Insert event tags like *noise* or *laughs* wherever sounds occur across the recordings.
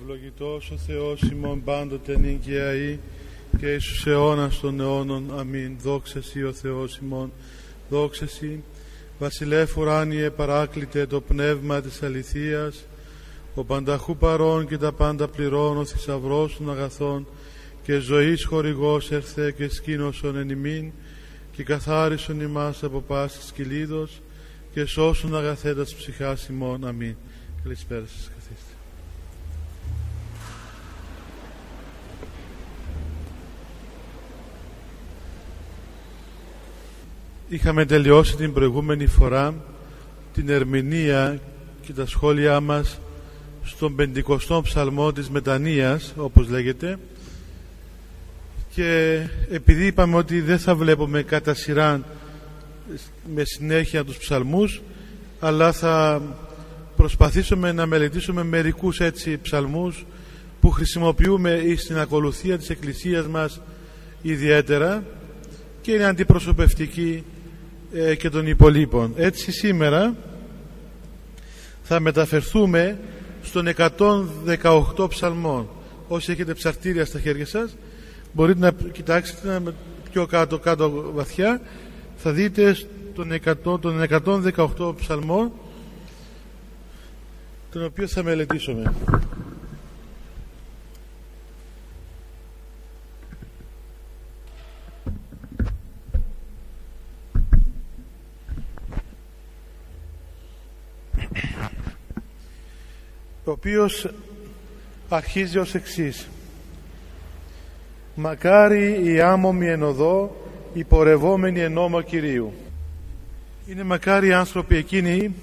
Ευλογητός ο Θεός ημών πάντοτε νυν και αεί και εις τους αιώνας των αιώνων. Αμήν. Δόξα Σύ ο Θεός ημών. Δόξα Σύ. Βασιλεύ ουράνιε παράκλητε το πνεύμα της αληθείας, ο πανταχού παρών και τα πάντα πληρώνω ο θησαυρός των αγαθών και ζωής χορηγός ερθέ και σκήνωσον εν ημίν και καθάρισον ημάς από πάσης κυλίδος και σώσουν αγαθέτας ψυχάς ημών. Αμήν. Καλησπέρα σας. Είχαμε τελειώσει την προηγούμενη φορά την ερμηνεία και τα σχόλιά μας στον πεντηκοστό ψαλμό της Μετανοίας όπως λέγεται. Και επειδή είπαμε ότι δεν θα βλέπουμε κατά σειρά με συνέχεια τους ψαλμούς αλλά θα προσπαθήσουμε να μελετήσουμε μερικούς έτσι ψαλμούς που χρησιμοποιούμε στην ακολουθία της Εκκλησίας μας ιδιαίτερα και είναι αντιπροσωπευτική ε, και των υπολείπων. Έτσι σήμερα θα μεταφερθούμε στον 118 ψαλμών. Όσοι έχετε ψαρτήρια στα χέρια σας μπορείτε να κοιτάξετε να πιο κάτω κάτω βαθιά θα δείτε τον, 100, τον 118 ψαλμό τον οποίο θα μελετήσουμε. Ο οποίος αρχίζει ως εξής Μακάρι οι άμομοι εν οδό, οι πορευόμενοι εν νόμο Κυρίου. Είναι μακάρι οι άνθρωποι εκείνοι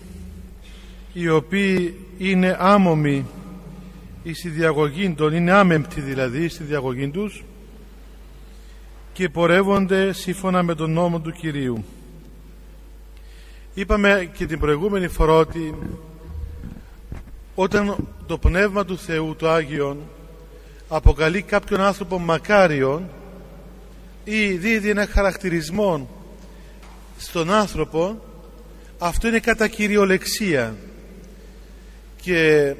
οι οποίοι είναι άμομοι στη διαγωγή των, είναι άμεμπτοι δηλαδή στη διαγωγή τους και πορεύονται σύμφωνα με τον νόμο του Κυρίου. Είπαμε και την προηγούμενη φορά ότι όταν το Πνεύμα του Θεού, το Άγιον, αποκαλεί κάποιον άνθρωπο μακάριον ή δίδει ένα χαρακτηρισμό στον άνθρωπο αυτό είναι κατά κυριολεξία. Και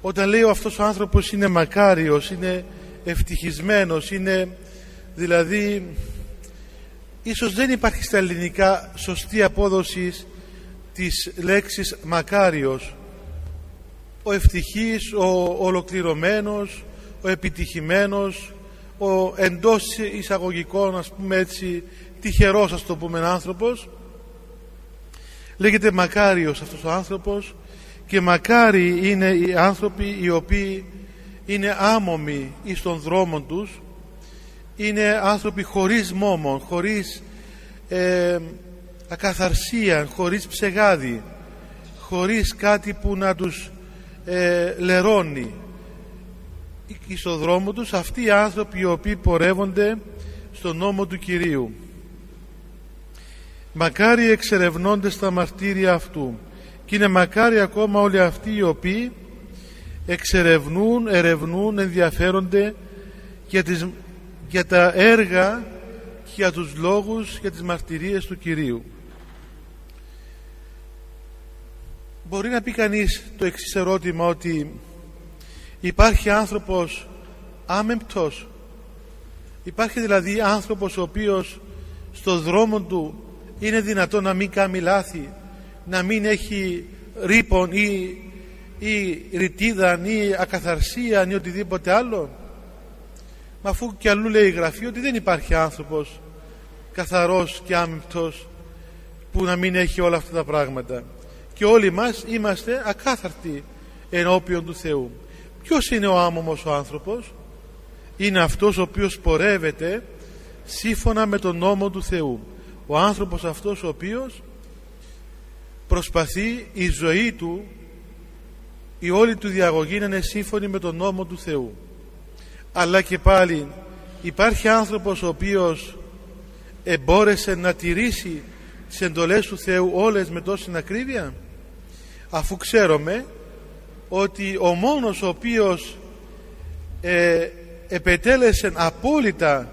όταν λέει αυτός ο άνθρωπος είναι μακάριος είναι ευτυχισμένος είναι δηλαδή ίσως δεν υπάρχει στα ελληνικά σωστή απόδοση της λέξης μακάριος ο ευτυχής, ο ολοκληρωμένος, ο επιτυχημένος, ο εντός εισαγωγικών ας πούμε έτσι τυχερός ας το πούμε άνθρωπος. Λέγεται μακάριος αυτός ο άνθρωπος και μακάρι είναι οι άνθρωποι οι οποίοι είναι άμομοι εις των δρόμων τους. Είναι άνθρωποι χωρίς μόμον, χωρίς ε, ακαθαρσία, χωρίς ψεγάδι χωρίς κάτι που να τους ε, λερώνει στο δρόμο τους αυτοί οι άνθρωποι οι οποίοι πορεύονται στον νόμο του Κυρίου μακάρι εξερευνώνται στα μαρτύρια αυτού και είναι μακάρι ακόμα όλοι αυτοί οι οποίοι εξερευνούν, ερευνούν, ενδιαφέρονται για, τις, για τα έργα και για τους λόγους, για τις μαρτυρίες του Κυρίου. Μπορεί να πει κανείς το εξής ερώτημα ότι υπάρχει άνθρωπος άμεμπτος υπάρχει δηλαδή άνθρωπος ο οποίος στο δρόμο του είναι δυνατό να μην κάνει λάθη να μην έχει ρήπον ή, ή ρητίδα ή ακαθαρσία ή οτιδήποτε άλλο. Μα αφού και αλλού λέει η Γραφή ότι δεν υπάρχει άνθρωπος καθαρός και άμεμπτος που να μην έχει όλα αυτά τα πράγματα και όλοι μας είμαστε ακάθαρτοι ενώπιον του Θεού. Ποιος είναι ο άμωμος ο άνθρωπος; Είναι αυτός ο οποίος πορεύεται σύμφωνα με τον νόμο του Θεού. Ο άνθρωπος αυτός ο οποίος προσπαθεί η ζωή του η όλη του διαγωγή να είναι σύμφωνη με τον νόμο του Θεού. Αλλά και πάλι υπάρχει άνθρωπος ο οποίος εμπόρεσε να τηρήσει τις εντολές του Θεού όλες με τόση ακρίβεια; Αφού ξέρουμε ότι ο μόνος ο οποίος ε, επετέλεσε απόλυτα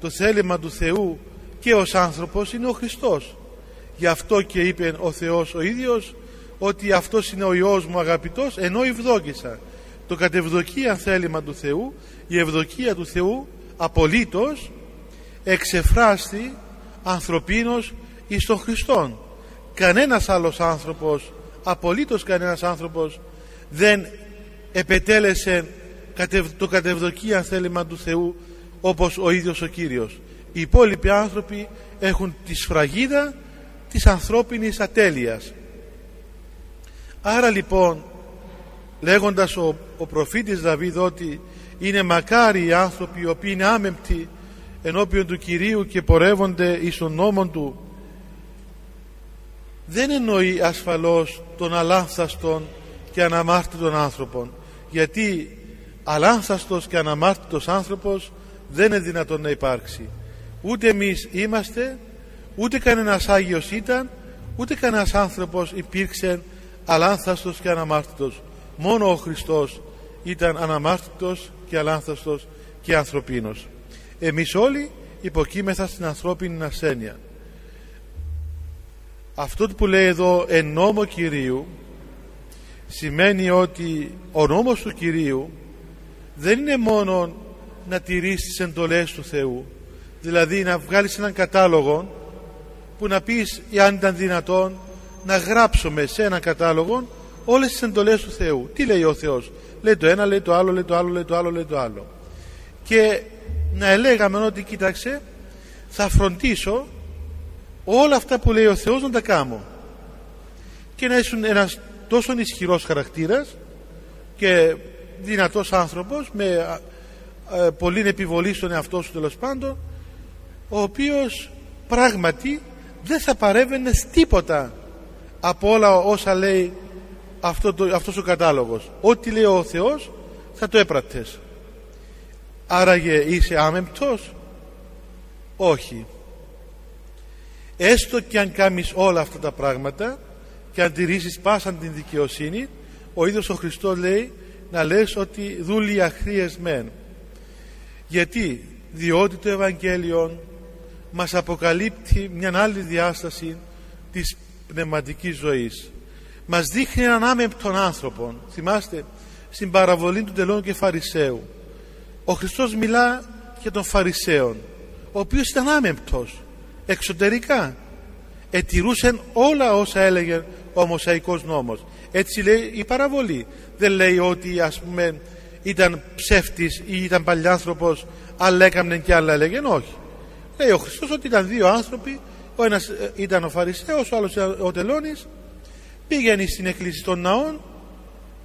το θέλημα του Θεού και ως άνθρωπος είναι ο Χριστός. Γι' αυτό και είπε ο Θεός ο ίδιος ότι αυτός είναι ο Υιός μου αγαπητός ενώ ευδόκησα το κατευδοκία θέλημα του Θεού η ευδοκία του Θεού απολύτως εξεφράστη ανθρωπίνος εις τον Χριστόν. Κανένας άλλος άνθρωπος απολύτως κανένας άνθρωπος δεν επετέλεσε το κατευδοκία θέλημα του Θεού όπως ο ίδιος ο Κύριος. Οι υπόλοιποι άνθρωποι έχουν τη σφραγίδα της ανθρώπινης ατέλειας. Άρα λοιπόν λέγοντας ο, ο προφήτης Δαβίδ ότι είναι μακάρι οι άνθρωποι οι οποίοι είναι άμεμπτοι ενώπιον του Κυρίου και πορεύονται εις τον νόμο Του δεν εννοεί ασφαλώς τον αλάνθαστον και αναμάρτητον άνθρωπον. Γιατί αλάνθαστος και αναμάρτητος άνθρωπος δεν είναι δυνατόν να υπάρξει. Ούτε εμείς είμαστε ούτε κανένας Άγιος ήταν ούτε κανένας άνθρωπος υπήρξε αλάνθαστος και αναμάρτητος. Μόνο ο Χριστός ήταν αναμάρτητος και αλάνθαστος και ανθρωπίνος. Εμείς όλοι υποκείμεθα στην ανθρώπινη ασθένεια αυτό που λέει εδώ εν νόμο Κυρίου σημαίνει ότι ο νόμος του Κυρίου δεν είναι μόνο να τηρήσει τις εντολές του Θεού. Δηλαδή να βγάλεις έναν κατάλογο που να πεις αν ήταν δυνατόν να γράψουμε σε έναν κατάλογο όλες τις εντολές του Θεού τι λέει ο Θεός; Λέει το ένα, λέει το άλλο, λέει το άλλο, λέει το άλλο, λέει το άλλο. Και να ελέγαμε ότι κοίταξε θα φροντίσω όλα αυτά που λέει ο Θεός να τα κάνω. Και να ήσουν ένας τόσο ισχυρός χαρακτήρας και δυνατός άνθρωπος με πολύ επιβολή στον εαυτό σου τέλος πάντων ο οποίος πράγματι δεν θα παρέβαινε τίποτα από όλα όσα λέει αυτό το, αυτός ο κατάλογος. Ό,τι λέει ο Θεός θα το έπρατες άραγε είσαι άμεμπτος; Όχι έστω και αν κάνεις όλα αυτά τα πράγματα και αν τηρήσεις πάσαν την δικαιοσύνη ο ίδιος ο Χριστός λέει να λες ότι δούλοι αχρίες μεν. Γιατί; Διότι το Ευαγγέλιο μας αποκαλύπτει μια άλλη διάσταση της πνευματικής ζωής. Μας δείχνει έναν άμεμπτον άνθρωπο θυμάστε στην παραβολή του τελώνου και Φαρισαίου ο Χριστός μιλά για τον Φαρισαίον ο οποίος ήταν άμεμπτος εξωτερικά. Ετηρούσαν όλα όσα έλεγε ο Μωσαϊκός νόμος. Έτσι λέει η παραβολή. Δεν λέει ότι ας πούμε ήταν ψεύτης ή ήταν παλιάνθρωπος αλλά έκαμνε και άλλα έλεγε. Όχι. Λέει ο Χριστός ότι ήταν δύο άνθρωποι. Ο ένας ε, ήταν ο Φαρισαίος ο άλλος ο Τελώνης. Πήγαινε στην εκκλησία των ναών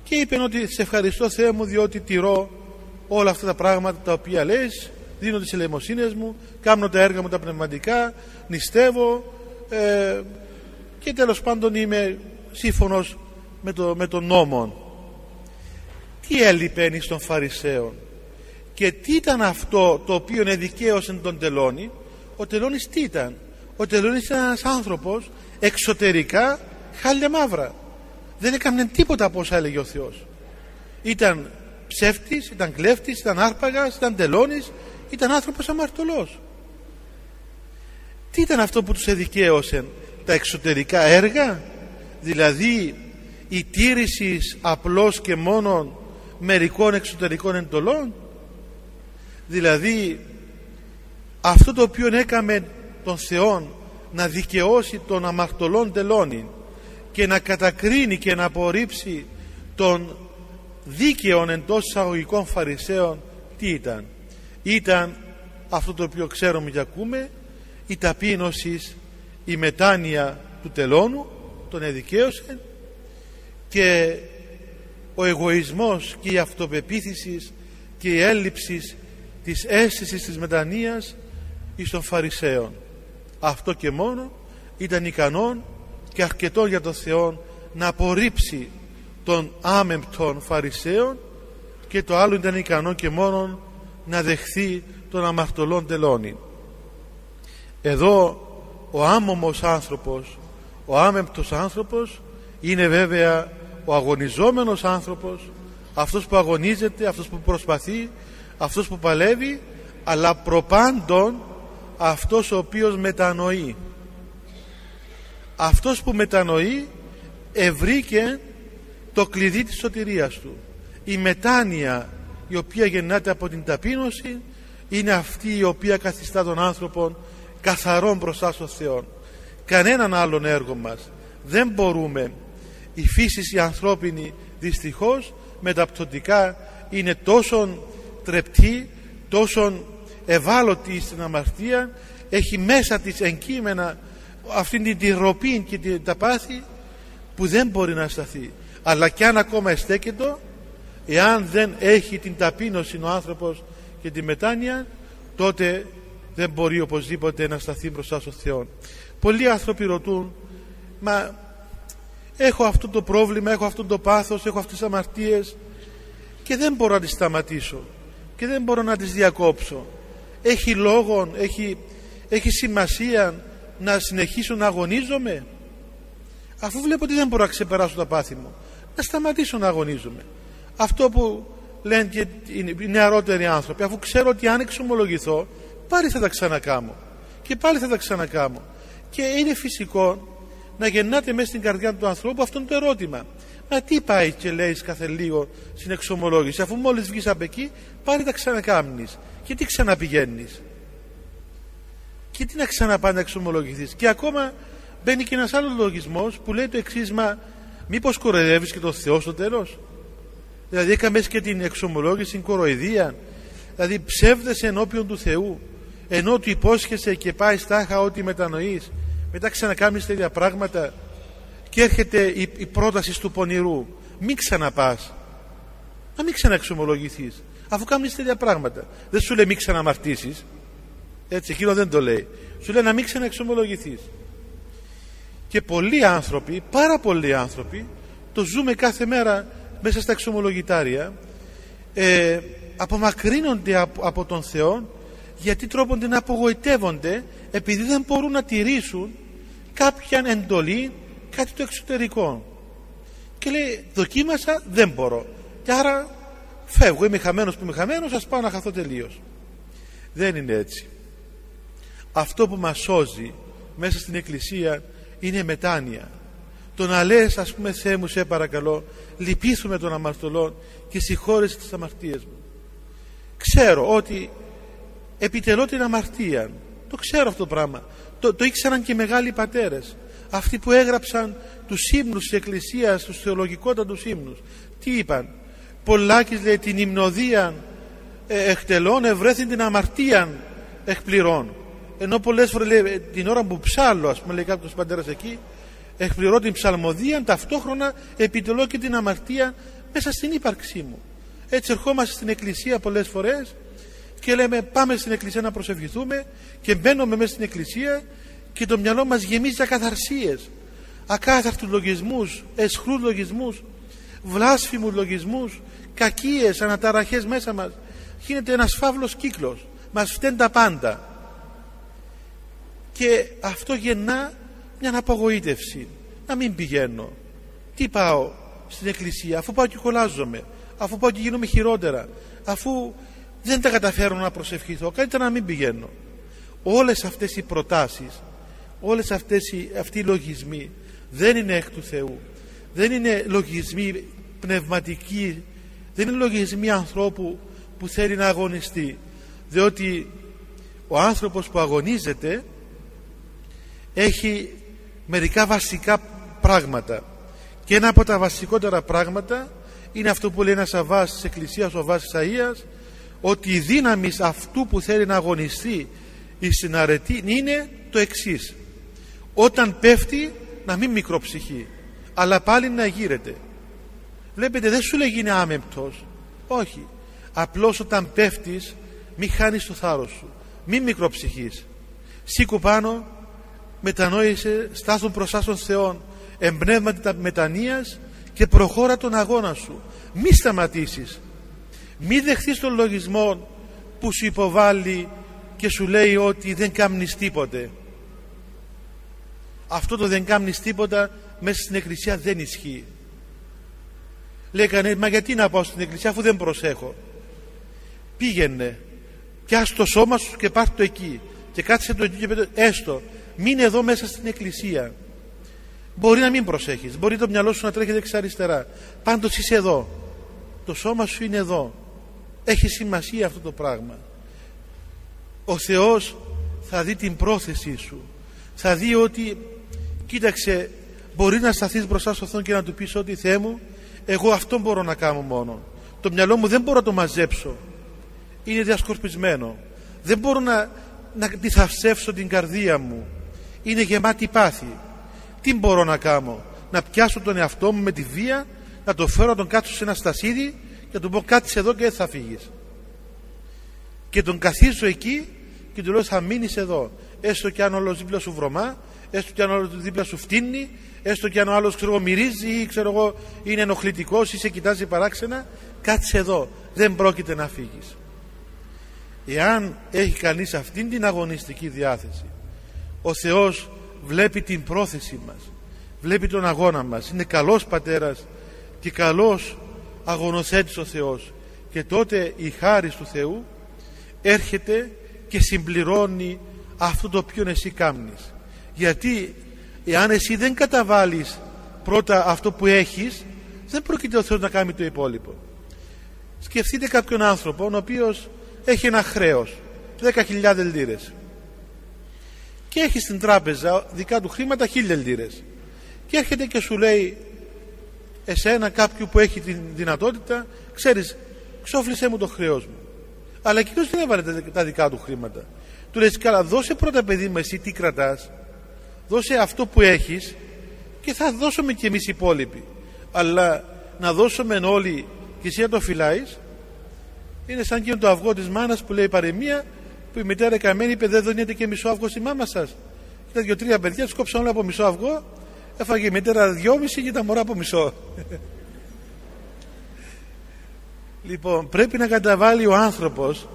και είπε ότι σε ευχαριστώ Θεέ μου διότι τηρώ όλα αυτά τα πράγματα τα οποία λες δίνω τις ελεημοσύνες μου κάνω τα έργα μου τα πνευματικά νηστεύω ε, και τέλος πάντων είμαι σύμφωνος με, το, με τον νόμο. Τι έλειπε στον Φαρισαίο και τι ήταν αυτό το οποίο εδικαίωσε τον Τελώνη ο Τελώνης τι ήταν; Ο Τελώνης ήταν ένας άνθρωπος εξωτερικά χάλια μαύρα δεν έκανε τίποτα από όσα έλεγε ο Θεός. Ήταν ψεύτης, ήταν κλέφτης, ήταν άρπαγας, ήταν τελώνης ήταν άνθρωπος αμαρτωλός. Τι ήταν αυτό που τους εδικαίωσε τα εξωτερικά έργα; Δηλαδή η τήρηση απλώς και μόνο μερικών εξωτερικών εντολών; Δηλαδή αυτό το οποίο έκαμε τον Θεό να δικαιώσει τον αμαρτωλόν τελώνη και να κατακρίνει και να απορρίψει τον δίκαιον εντός εισαγωγικών φαρισαίων τι ήταν; Ήταν αυτό το οποίο ξέρουμε και ακούμε η ταπείνωση η μετάνοια του τελώνου τον εδικαίωσε και ο εγωισμός και η αυτοπεποίθηση και η έλλειψη της αίσθησης της μετανοίας εις των Φαρισαίων. Αυτό και μόνο ήταν ικανόν και αρκετό για τον Θεό να απορρίψει τον άμεμπτον Φαρισαίων και το άλλο ήταν ικανό και μόνο να δεχθεί τον αμαρτωλόν τελώνη εδώ ο άμωμος άνθρωπος ο άμεμπτος άνθρωπος είναι βέβαια ο αγωνιζόμενος άνθρωπος αυτός που αγωνίζεται, αυτός που προσπαθεί αυτός που παλεύει αλλά προπάντων αυτός ο οποίος μετανοεί. Αυτός που μετανοεί ευρήκε το κλειδί της σωτηρίας του. Η μετάνοια η οποία γεννάται από την ταπείνωση είναι αυτή η οποία καθιστά τον άνθρωπο καθαρόν μπροστά στον Θεό. Κανέναν άλλον έργο μας δεν μπορούμε. Η φύση η ανθρώπινη δυστυχώς μεταπτωτικά είναι τόσο τρεπτή τόσο ευάλωτη στην αμαρτία έχει μέσα της εγκείμενα αυτήν την τυροπή και την, τα πάθη που δεν μπορεί να σταθεί. Αλλά και αν ακόμα εστέκεται εάν δεν έχει την ταπείνωση ο άνθρωπος και τη μετάνοια τότε δεν μπορεί οπωσδήποτε να σταθεί μπροστά στον Θεό πολλοί άνθρωποι ρωτούν μα έχω αυτό το πρόβλημα έχω αυτό το πάθος έχω αυτές τις αμαρτίες και δεν μπορώ να τις σταματήσω και δεν μπορώ να τις διακόψω. Έχει λόγο έχει, έχει σημασία να συνεχίσω να αγωνίζομαι; Αφού βλέπω ότι δεν μπορώ να ξεπεράσω τα πάθη μου να σταματήσω να αγωνίζομαι αυτό που λένε και οι νεαρότεροι άνθρωποι αφού ξέρω ότι αν εξομολογηθώ πάλι θα τα ξανακάμω. Και πάλι θα τα ξανακάμω. Και είναι φυσικό να γεννάται μέσα στην καρδιά του ανθρώπου αυτό το ερώτημα. Μα τι πάει και λέει κάθε λίγο στην εξομολόγηση αφού μόλις βγεις από εκεί πάλι τα ξανακάμνεις. Και τι ξαναπηγαίνεις. Και τι να ξαναπάνε να εξομολογηθείς. Και ακόμα μπαίνει και ένας άλλος λογισμός που λέει το εξής μα μήπως κοροϊδεύεις και το Θεό στο τέλος δηλαδή έκαμε και την εξομολόγηση την κοροϊδία. Δηλαδή ψεύδεσαι ενώπιον του Θεού. Ενώ του υπόσχεσαι και πάει στάχα ό,τι μετανοείς. Μετά ξανακάμεις τέτοια πράγματα και έρχεται η, η πρόταση του πονηρού. Μην ξαναπάς. Να μην ξαναεξομολογηθείς. Αφού κάνεις τέτοια πράγματα. Δεν σου λέει μην ξαναμαρτήσεις έτσι εκείνο δεν το λέει. Σου λέει να μην ξαναεξομολογηθείς και πολλοί άνθρωποι πάρα πολλοί άνθρωποι το ζούμε κάθε μέρα μέσα στα εξομολογητάρια ε, απομακρύνονται από, από τον Θεό γιατί τρόπον την απογοητεύονται επειδή δεν μπορούν να τηρήσουν κάποια εντολή κάτι το εξωτερικό. Και λέει δοκίμασα δεν μπορώ. Και άρα φεύγω. Είμαι χαμένος που είμαι χαμένος ας πάω να χαθώ τελείως δεν είναι έτσι. Αυτό που μας σώζει μέσα στην εκκλησία είναι μετάνοια το να λες ας πούμε Θεέ μου σε παρακαλώ λυπήθουμε τον αμαρτωλό και συγχώρεσε τις αμαρτίες μου ξέρω ότι επιτελώ την αμαρτία. Το ξέρω αυτό το πράγμα. Το, το ήξεραν και οι μεγάλοι πατέρες. Αυτοί που έγραψαν τους ύμνους της Εκκλησίας τους θεολογικότατους ύμνους. Τι είπαν; Πολάκης λέει την υμνοδία ε, εκτελών ευρέθην την αμαρτίαν εκπληρών ενώ πολλές φορές λέει την ώρα που ψάλλω ας πούμε λέει κάποιος πατέρας εκεί εκπληρώ την ψαλμοδία ταυτόχρονα επιτελώ και την αμαρτία μέσα στην ύπαρξή μου. Έτσι ερχόμαστε στην εκκλησία πολλές φορές και λέμε πάμε στην εκκλησία να προσευχηθούμε και μπαίνουμε μέσα στην εκκλησία και το μυαλό μας γεμίζει ακαθαρσίες ακάθαρτους λογισμούς εσχρούς λογισμούς βλάσφημους λογισμούς κακίες, αναταραχές μέσα μας. Γίνεται ένας φαύλος κύκλος. Μας φταίνουν τα πάντα. Και αυτό γεννά μια απογοήτευση. Να μην πηγαίνω. Τι πάω στην εκκλησία αφού πάω και κολλάζομαι αφού πάω και γίνομαι χειρότερα αφού δεν τα καταφέρω να προσευχηθώ καλύτερα να μην πηγαίνω. Όλες αυτές οι προτάσεις όλες αυτές οι, αυτοί οι λογισμοί δεν είναι εκ του Θεού. Δεν είναι λογισμοί πνευματικοί δεν είναι λογισμοί ανθρώπου που θέλει να αγωνιστεί. Διότι ο άνθρωπος που αγωνίζεται έχει μερικά βασικά πράγματα. Και ένα από τα βασικότερα πράγματα είναι αυτό που λέει ένας αβάς της Εκκλησίας ο Αβάς Ισαΐας ότι η δύναμη αυτού που θέλει να αγωνιστεί στην αρετή είναι το εξής. Όταν πέφτει να μην μικροψυχεί αλλά πάλι να γύρεται. Βλέπετε δεν σου λέει είναι άμεμπτος όχι. Απλώς όταν πέφτεις μη χάνεις το θάρρος σου. Μη μικροψυχείς. Σήκω πάνω μετανόησε στάθουν μπροστά στον Θεό εμπνεύματι μετανοίας και προχώρα τον αγώνα σου. Μη σταματήσεις. Μη δεχθείς τον λογισμό που σου υποβάλλει και σου λέει ότι δεν κάμνεις τίποτε. Αυτό το δεν κάμνεις τίποτα μέσα στην εκκλησία δεν ισχύει. Λέει κανένα μα γιατί να πάω στην εκκλησία αφού δεν προσέχω πήγαινε πιάσ' το σώμα σου και πάρ' το εκεί. Και κάτσε το εκεί και πέτω έστω μείνε εδώ μέσα στην εκκλησία. Μπορεί να μην προσέχεις. Μπορεί το μυαλό σου να τρέχει δεξιά αριστερά. Πάντως είσαι εδώ. Το σώμα σου είναι εδώ. Έχει σημασία αυτό το πράγμα. Ο Θεός θα δει την πρόθεσή σου. Θα δει ότι κοίταξε μπορεί να σταθείς μπροστά στο Θεό και να του πεις ότι Θεέ μου εγώ αυτό μπορώ να κάνω μόνο. Το μυαλό μου δεν μπορώ να το μαζέψω. Είναι διασκορπισμένο. Δεν μπορώ να, να τη την καρδία μου είναι γεμάτη πάθη. Τι μπορώ να κάνω; Να πιάσω τον εαυτό μου με τη βία να το φέρω να τον κάτσω σε ένα στασίδι και να του πω κάτσε εδώ και δεν θα φύγεις και τον καθίσω εκεί και του λέω θα μείνεις εδώ. Έστω και αν όλος δίπλα σου βρωμά έστω και αν όλος δίπλα σου φτύνει έστω και αν ο άλλος ξέρω μυρίζει ή ξέρω εγώ είναι ενοχλητικός ή σε κοιτάζει παράξενα κάτσε εδώ. Δεν πρόκειται να φύγεις εάν έχει κανείς αυτήν την αγωνιστική διάθεση ο Θεός βλέπει την πρόθεση μας βλέπει τον αγώνα μας. Είναι καλός πατέρας και καλός αγωνοθέτης ο Θεός. Και τότε η χάρη του Θεού έρχεται και συμπληρώνει αυτό το οποίο εσύ κάμνεις. Γιατί εάν εσύ δεν καταβάλεις πρώτα αυτό που έχεις δεν πρόκειται ο Θεός να κάνει το υπόλοιπο. Σκεφτείτε κάποιον άνθρωπο ο οποίος έχει ένα χρέος 10.000 λίρες και έχει στην τράπεζα δικά του χρήματα 1.000 λίρες. Και έρχεται και σου λέει εσένα κάποιου που έχει την δυνατότητα ξέρεις ξόφλησέ μου το χρέος μου αλλά εκείνος δεν έβαλε τα δικά του χρήματα. Του λες καλά δώσε πρώτα παιδί μου εσύ τι κρατάς δώσε αυτό που έχεις και θα δώσουμε και εμείς οι υπόλοιποι αλλά να δώσουμε όλοι και εσύ να το φυλάεις είναι σαν και το αυγό της μάνας που λέει η παρεμία που η μητέρα καμένη είπε δεν δονιέται και μισό αυγό στη μάμα σας ήταν δύο-τρία παιδιά τους κόψαν όλα από μισό αυγό. Έφαγε η μητέρα δυόμιση και τα μωρά από μισό. *laughs* Λοιπόν πρέπει να καταβάλει ο άνθρωπος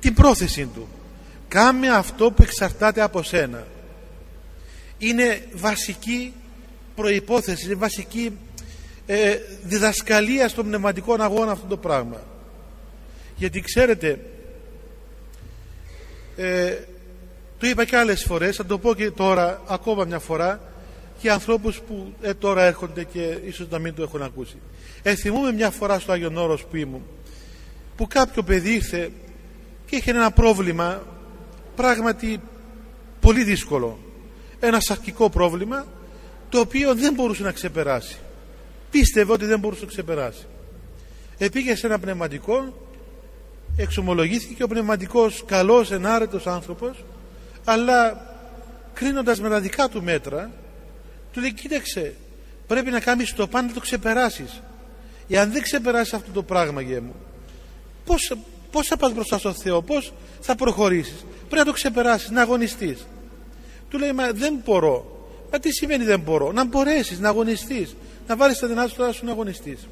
την πρόθεση του. Κάμε αυτό που εξαρτάται από σένα. Είναι βασική προϋπόθεση είναι βασική ε, διδασκαλία στον πνευματικό αγώνα αυτό το πράγμα. Γιατί ξέρετε ε, το είπα και άλλες φορές θα το πω και τώρα ακόμα μια φορά και ανθρώπους που ε, τώρα έρχονται και ίσως να μην το έχουν ακούσει. Ε, θυμούμαι μια φορά στο Άγιον Όρος που ήμουν που κάποιο παιδί ήρθε και είχε ένα πρόβλημα πράγματι πολύ δύσκολο. Ένα σαρκικό πρόβλημα το οποίο δεν μπορούσε να ξεπεράσει. Πίστευε ότι δεν μπορούσε να ξεπεράσει. Επήγε σε ένα πνευματικό εξομολογήθηκε ο πνευματικός καλός ενάρετος άνθρωπος αλλά κρίνοντας με τα δικά του μέτρα του λέει κοίταξε πρέπει να κάνεις το πάνω να το ξεπεράσεις. Εάν δεν ξεπεράσεις αυτό το πράγμα γε μου πώς, πώς θα πας μπροστά στον Θεό πώς θα προχωρήσεις. Πρέπει να το ξεπεράσεις να αγωνιστείς του λέει μα δεν μπορώ μα τι σημαίνει δεν μπορώ να μπορέσεις να αγωνιστείς. Να βάλεις τα δυνατά σου να αγωνιστείς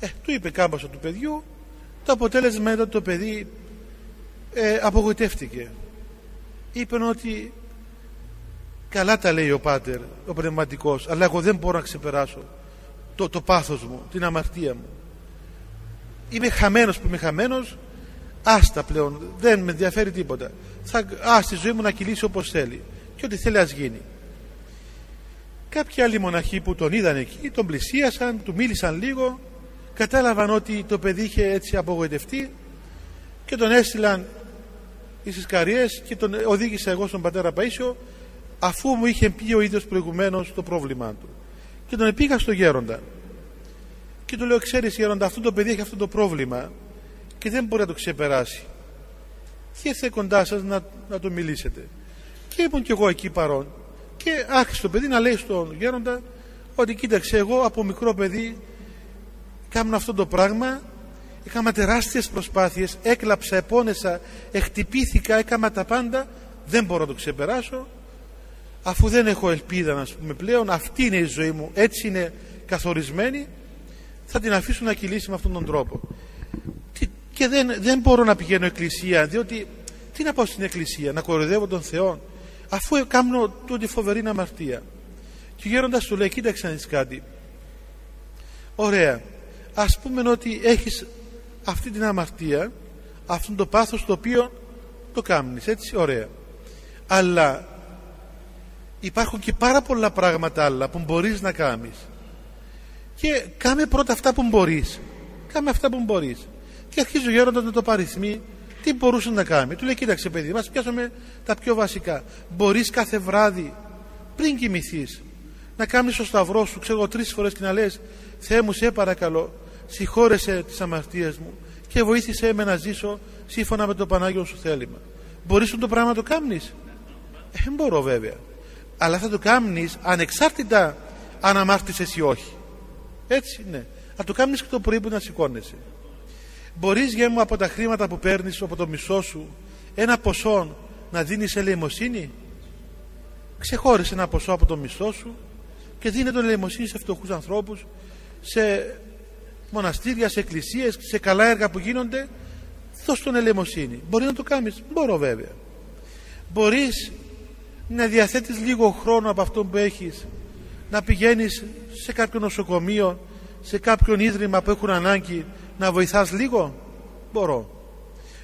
ε, του είπε κάμπασο του παιδιού το αποτέλεσμα ήταν το παιδί ε, απογοητεύτηκε. Είπε ότι καλά τα λέει ο πάτερ ο πνευματικός αλλά εγώ δεν μπορώ να ξεπεράσω το, το πάθος μου την αμαρτία μου. Είμαι χαμένος που είμαι χαμένος άστα πλέον δεν με ενδιαφέρει τίποτα. Θα άστη τη ζωή μου να κυλήσει όπως θέλει και ό,τι θέλει ας γίνει κάποιοι άλλοι μοναχοί που τον είδαν εκεί τον πλησίασαν, του μίλησαν λίγο κατάλαβαν ότι το παιδί είχε έτσι απογοητευτεί και τον έστειλαν εις καριές και τον οδήγησα εγώ στον πατέρα Παΐσιο αφού μου είχε πει ο ίδιος προηγουμένως το πρόβλημά του. Και τον πήγα στο γέροντα και του λέω ξέρεις γέροντα αυτό το παιδί έχει αυτό το πρόβλημα και δεν μπορεί να το ξεπεράσει. Και έρθε κοντά σας να, να το μιλήσετε και ήμουν και εγώ εκεί παρόν και άρχισε το παιδί να λέει στον γέροντα ότι κοίταξε εγώ από μικρό παιδί κάνω αυτό το πράγμα. Έκανα τεράστιες προσπάθειες έκλαψα, επώνεσα, εκτυπήθηκα έκανα τα πάντα. Δεν μπορώ να το ξεπεράσω. Αφού δεν έχω ελπίδα να πούμε πλέον αυτή είναι η ζωή μου. Έτσι είναι καθορισμένη. Θα την αφήσω να κυλήσει με αυτόν τον τρόπο. Και δεν, δεν μπορώ να πηγαίνω εκκλησία διότι τι να πάω στην εκκλησία να κοροϊδεύω τον Θεό. Αφού κάνω τούτη φοβερή αμαρτία. Και ο γέροντας του λέει κοίταξε να δεις κάτι ωραία ας πούμε ότι έχεις αυτή την αμαρτία αυτό το πάθος το οποίο το κάνεις έτσι ωραία. Αλλά υπάρχουν και πάρα πολλά πράγματα άλλα που μπορείς να κάνεις και κάμε πρώτα αυτά που μπορείς. Κάμε αυτά που μπορείς. Και αρχίζει ο γέροντας να το παριθμεί τι μπορούσε να κάνει του λέει κοίταξε παιδί μας πιάσουμε τα πιο βασικά. Μπορείς κάθε βράδυ πριν κοιμηθείς να κάνεις το σταυρό σου ξέρω εγώ τρεις φορές και να λες Θεέ μου σε παρακαλώ συγχώρεσε τις αμαρτίες μου και βοήθησε με να ζήσω σύμφωνα με το Πανάγιο σου θέλημα. Μπορείς το πράγμα να το κάνεις δεν μπορώ βέβαια. Αλλά θα το κάνεις ανεξάρτητα αν αμάρτησες ή όχι. Έτσι ναι. Θα το κάνεις και το πρωί που να σηκώνεσαι. Μπορείς για μου από τα χρήματα που παίρνεις από το μισό σου ένα ποσό να δίνεις ελεημοσύνη; Ξεχώρισε ένα ποσό από το μισό σου και δίνει τον ελεημοσύνη σε φτωχούς ανθρώπους σε μοναστήρια, σε εκκλησίες σε καλά έργα που γίνονται δώσ' τον ελεημοσύνη. Μπορεί να το κάνεις, μπορώ βέβαια. Μπορείς να διαθέτεις λίγο χρόνο από αυτό που έχεις να πηγαίνεις σε κάποιο νοσοκομείο σε κάποιον ίδρυμα που έχουν ανάγκη να βοηθάς λίγο. Μπορώ.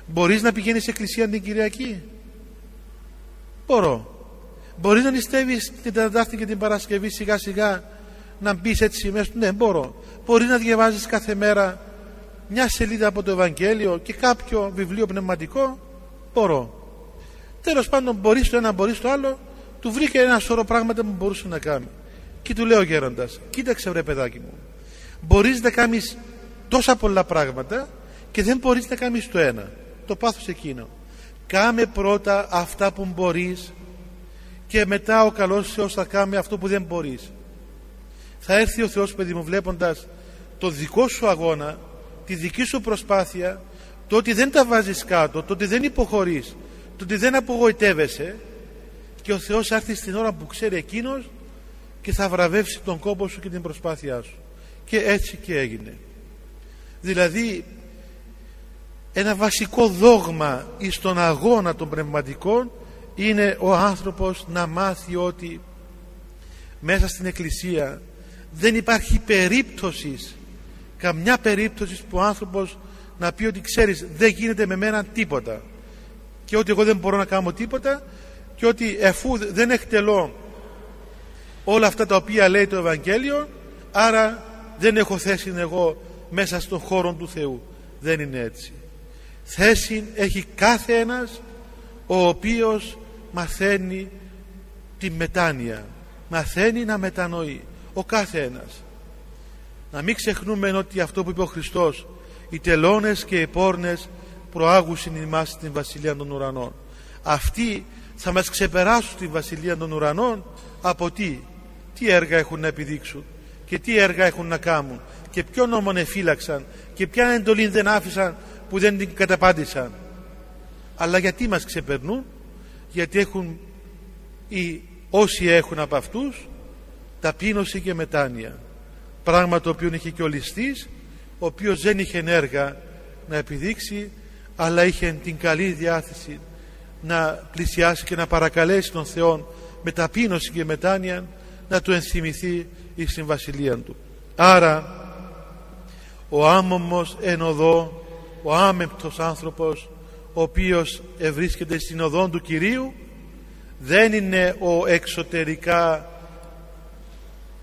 Μπορείς να πηγαίνεις σε εκκλησία την Κυριακή. Μπορώ. Μπορείς να νηστεύεις την Τετάρτη και την Παρασκευή σιγά σιγά να μπεις έτσι μέσα. Ναι μπορώ μπορείς να διαβάζεις κάθε μέρα μια σελίδα από το Ευαγγέλιο και κάποιο βιβλίο πνευματικό; Μπορώ. Τέλος πάντων μπορείς το ένα μπορείς το άλλο. Του βρήκε ένα σωρό πράγματα που μπορούσε να κάνει. Και του λέει ο γέροντας κοίταξε βρε παιδάκι μου. Μπορείς να κάνεις τόσα πολλά πράγματα και δεν μπορείς να κάνεις το ένα το πάθος εκείνο. Κάμε πρώτα αυτά που μπορείς και μετά ο καλός Θεός θα κάνει αυτό που δεν μπορείς θα έρθει ο Θεός παιδί μου βλέποντας το δικό σου αγώνα τη δική σου προσπάθεια το ότι δεν τα βάζεις κάτω το ότι δεν υποχωρείς το ότι δεν απογοητεύεσαι και ο Θεός θα έρθει στην ώρα που ξέρει εκείνος και θα βραβεύσει τον κόπο σου και την προσπάθειά σου. Και έτσι και έγινε. Δηλαδή ένα βασικό δόγμα εις τον αγώνα των πνευματικών είναι ο άνθρωπος να μάθει ότι μέσα στην εκκλησία δεν υπάρχει περίπτωσης καμιά περίπτωση που ο άνθρωπος να πει ότι ξέρεις δεν γίνεται με μένα τίποτα. Και ότι εγώ δεν μπορώ να κάνω τίποτα και ότι εφού δεν εκτελώ όλα αυτά τα οποία λέει το Ευαγγέλιο άρα δεν έχω θέση εγώ μέσα στον χώρο του Θεού. Δεν είναι έτσι. Θέση έχει κάθε ένας ο οποίος μαθαίνει τη μετάνοια. Μαθαίνει να μετανοεί ο κάθε ένας να μην ξεχνούμε ότι αυτό που είπε ο Χριστός οι τελώνες και οι πόρνες προάγουσιν ημάς στην Βασιλεία των Ουρανών αυτοί θα μας ξεπεράσουν στην Βασιλεία των Ουρανών από τι; Τι έργα έχουν να επιδείξουν και τι έργα έχουν να κάνουν και ποιο νόμον εφύλαξαν και ποια εντολή δεν άφησαν που δεν την καταπάντησαν. Αλλά γιατί μας ξεπερνούν; Γιατί έχουν οι όσοι έχουν από αυτούς ταπείνωση και μετάνοια. Πράγμα το οποίο είχε και ο ληστής ο οποίος δεν είχε έργα να επιδείξει αλλά είχε την καλή διάθεση να πλησιάσει και να παρακαλέσει τον Θεό με ταπείνωση και μετάνοια να του ενθυμηθεί εις την βασιλεία του. Άρα ο άμωμος εν οδό ο άμεμπτος άνθρωπος ο οποίος ευρίσκεται στην οδόν του Κυρίου δεν είναι ο εξωτερικά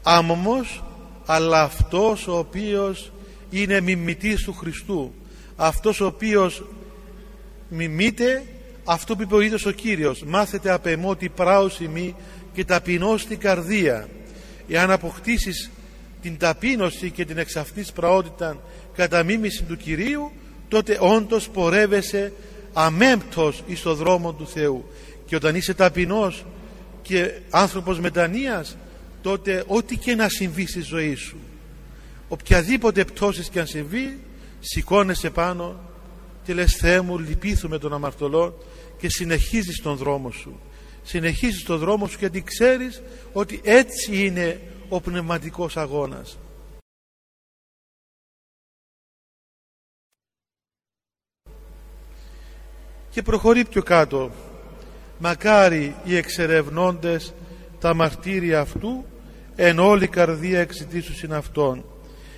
άμωμος αλλά αυτός ο οποίος είναι μιμητής του Χριστού. Αυτός ο οποίος μιμείται αυτό που είπε ο ίδιος ο Κύριος μάθετε απ' εμώ ότι πράωση μη και ταπεινώ στην καρδία. Εάν αποκτήσεις την ταπείνωση και την εξ αυτής πραότητα κατά μίμηση του Κυρίου τότε όντως πορεύεσαι αμέμπτος εις το δρόμο του Θεού. Και όταν είσαι ταπεινός και άνθρωπος μετανοίας τότε ό,τι και να συμβεί στη ζωή σου οποιαδήποτε πτώσης και αν συμβεί σηκώνεσαι πάνω και λες Θεέ μου λυπήθουμε τον αμαρτωλό και συνεχίζεις τον δρόμο σου. Συνεχίζεις τον δρόμο σου γιατί ξέρεις ότι έτσι είναι ο πνευματικός αγώνας και προχωρεί πιο κάτω. Μακάρι οι εξερευνώντες τα μαρτύρια αυτού εν όλη καρδία εξητήσουσιν αυτών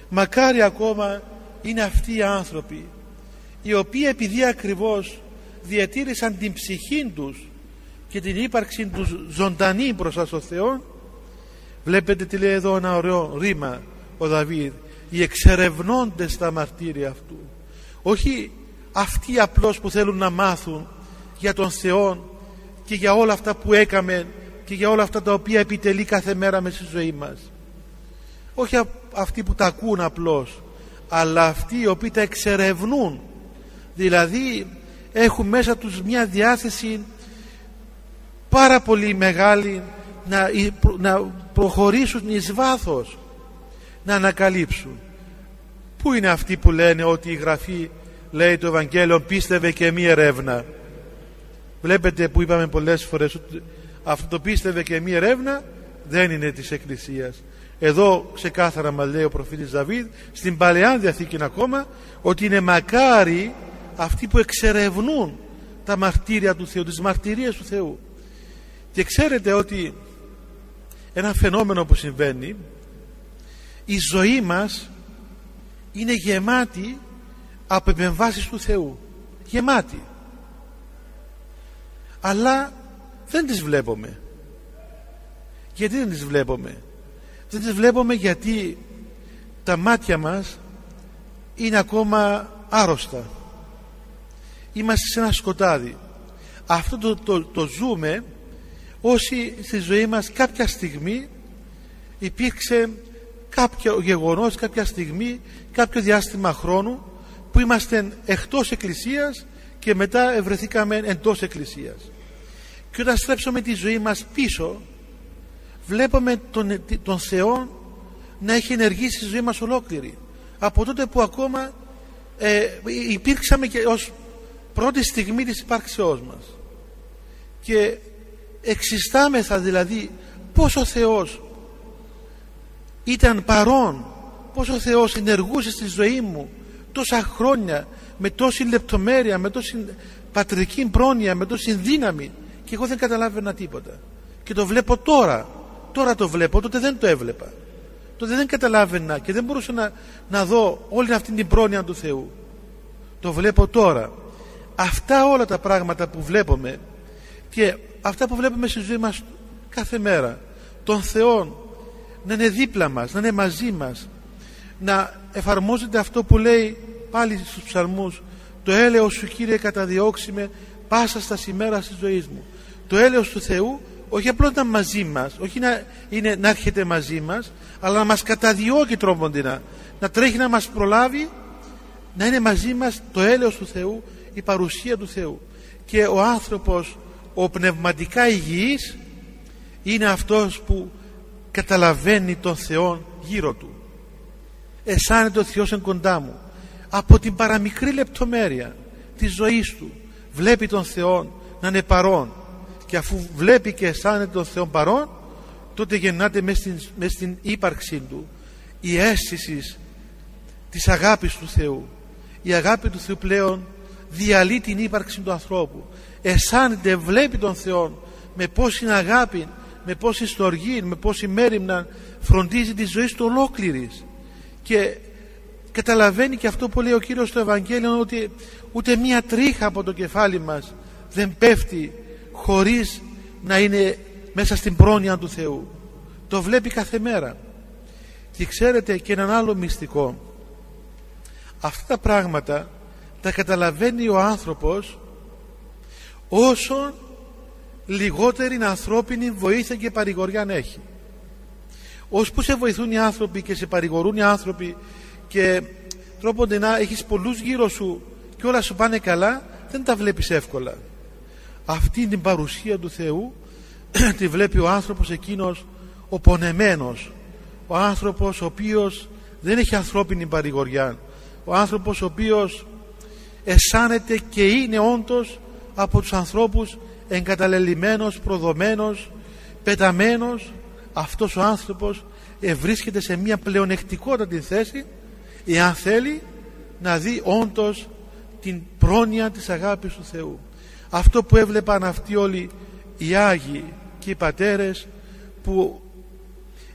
μακάρι ακόμα είναι αυτοί οι άνθρωποι οι οποίοι επειδή ακριβώς διατήρησαν την ψυχή τους και την ύπαρξη τους ζωντανή μπροστά στο Θεό βλέπετε τι λέει εδώ ένα ωραίο ρήμα ο Δαβίδ οι εξερευνώντες τα μαρτύρια αυτού. Όχι αυτοί απλώς που θέλουν να μάθουν για τον Θεό και για όλα αυτά που έκαμε και για όλα αυτά τα οποία επιτελεί κάθε μέρα με στη ζωή μας. Όχι αυτοί που τα ακούν απλώς αλλά αυτοί οι οποίοι τα εξερευνούν. Δηλαδή έχουν μέσα τους μια διάθεση πάρα πολύ μεγάλη να, να προχωρήσουν εις βάθος να ανακαλύψουν. Πού είναι αυτοί που λένε ότι η Γραφή λέει το Ευαγγέλιο πίστευε και μία ερεύνα; Βλέπετε που είπαμε πολλές φορές ότι αυτό το πίστευε και μία ερεύνα δεν είναι της Εκκλησίας. Εδώ ξεκάθαρα μας λέει ο προφήτης Δαβίδ στην Παλαιά Διαθήκη ακόμα ότι είναι μακάρι αυτοί που εξερευνούν τα μαρτύρια του Θεού, τις μαρτυρίες του Θεού. Και ξέρετε ότι ένα φαινόμενο που συμβαίνει η ζωή μας είναι γεμάτη από επεμβάσεις του Θεού. Γεμάτη. Αλλά δεν τις βλέπουμε. Γιατί δεν τις βλέπουμε; Δεν τις βλέπουμε γιατί τα μάτια μας είναι ακόμα άρρωστα. Είμαστε σε ένα σκοτάδι. Αυτό το, το, το ζούμε όσοι στη ζωή μας κάποια στιγμή υπήρξε κάποιο γεγονός, κάποια στιγμή, κάποιο διάστημα χρόνου που είμαστε εκτός εκκλησίας και μετά ευρεθήκαμε εντός εκκλησίας. Και όταν στρέψουμε τη ζωή μας πίσω βλέπουμε τον, τον Θεό να έχει ενεργήσει στη ζωή μας ολόκληρη. Από τότε που ακόμα ε, υπήρξαμε και ως πρώτη στιγμή της υπάρξεώς μας. Και εξιστάμεθα δηλαδή πως ο Θεός ήταν παρόν πως ο Θεός ενεργούσε στη ζωή μου τόσα χρόνια με τόση λεπτομέρεια με τόση πατρική πρόνοια με τόση δύναμη και εγώ δεν καταλάβαινα τίποτα. Και το βλέπω τώρα. Τώρα το βλέπω τότε δεν το έβλεπα. Τότε δεν καταλάβαινα και δεν μπορούσα να, να δω όλη αυτή την πρόνοια του Θεού. Το βλέπω τώρα. Αυτά όλα τα πράγματα που βλέπουμε και αυτά που βλέπουμε στη ζωή μας κάθε μέρα τον Θεό να είναι δίπλα μας, να είναι μαζί μας να εφαρμόζεται αυτό που λέει πάλι στους ψαλμούς το έλεος σου Κύριε καταδιώξει με πάσα στα σημέρα της ζωής μου το έλεος του Θεού όχι απλώς να μαζί μας όχι να, είναι, να έρχεται μαζί μας αλλά να μας καταδιώκει τρόποντινα. Να τρέχει να μας προλάβει να είναι μαζί μας το έλεος του Θεού η παρουσία του Θεού. Και ο άνθρωπος ο πνευματικά υγιής είναι αυτός που καταλαβαίνει τον Θεό γύρω του. Αισθάνεται ο Θεός εν κοντά μου. Από την παραμικρή λεπτομέρεια της ζωής του βλέπει τον Θεό να είναι παρόν και αφού βλέπει και αισθάνεται τον Θεό παρόν τότε γεννάται μέσα στην, μέσα στην ύπαρξή του η αίσθηση της αγάπης του Θεού η αγάπη του Θεού πλέον διαλύει την ύπαρξη του ανθρώπου αισθάνεται, βλέπει τον Θεό με πόση αγάπη με πόση στοργή, με πόση μέρημνα φροντίζει τη ζωή του ολόκληρης. Και καταλαβαίνει και αυτό που λέει ο Κύριος στο Ευαγγέλιο ότι ούτε μία τρίχα από το κεφάλι μας δεν πέφτει χωρίς να είναι μέσα στην πρόνοια του Θεού. Το βλέπει κάθε μέρα. Και ξέρετε και έναν άλλο μυστικό. Αυτά τα πράγματα τα καταλαβαίνει ο άνθρωπος όσο λιγότερη ανθρώπινη βοήθεια και παρηγοριά έχει. που σε βοηθούν οι άνθρωποι και σε παρηγορούν οι άνθρωποι και τρόπονται να έχεις πολλούς γύρω σου και όλα σου πάνε καλά, δεν τα βλέπεις εύκολα. Αυτή την παρουσία του Θεού. *clears throat* Τη βλέπει ο άνθρωπος εκείνος ο πονεμένος, ο άνθρωπος ο οποίος δεν έχει ανθρώπινη παρηγοριά, ο άνθρωπος ο οποίος αισθάνεται και είναι όντως από τους ανθρώπους εγκαταλελειμμένος, προδομένος, πεταμένος. Αυτός ο άνθρωπος βρίσκεται σε μια πλεονεκτικότατη θέση εάν θέλει να δει όντως την πρόνοια της αγάπης του Θεού αυτό που έβλεπαν αυτοί όλοι οι Άγιοι και οι πατέρες που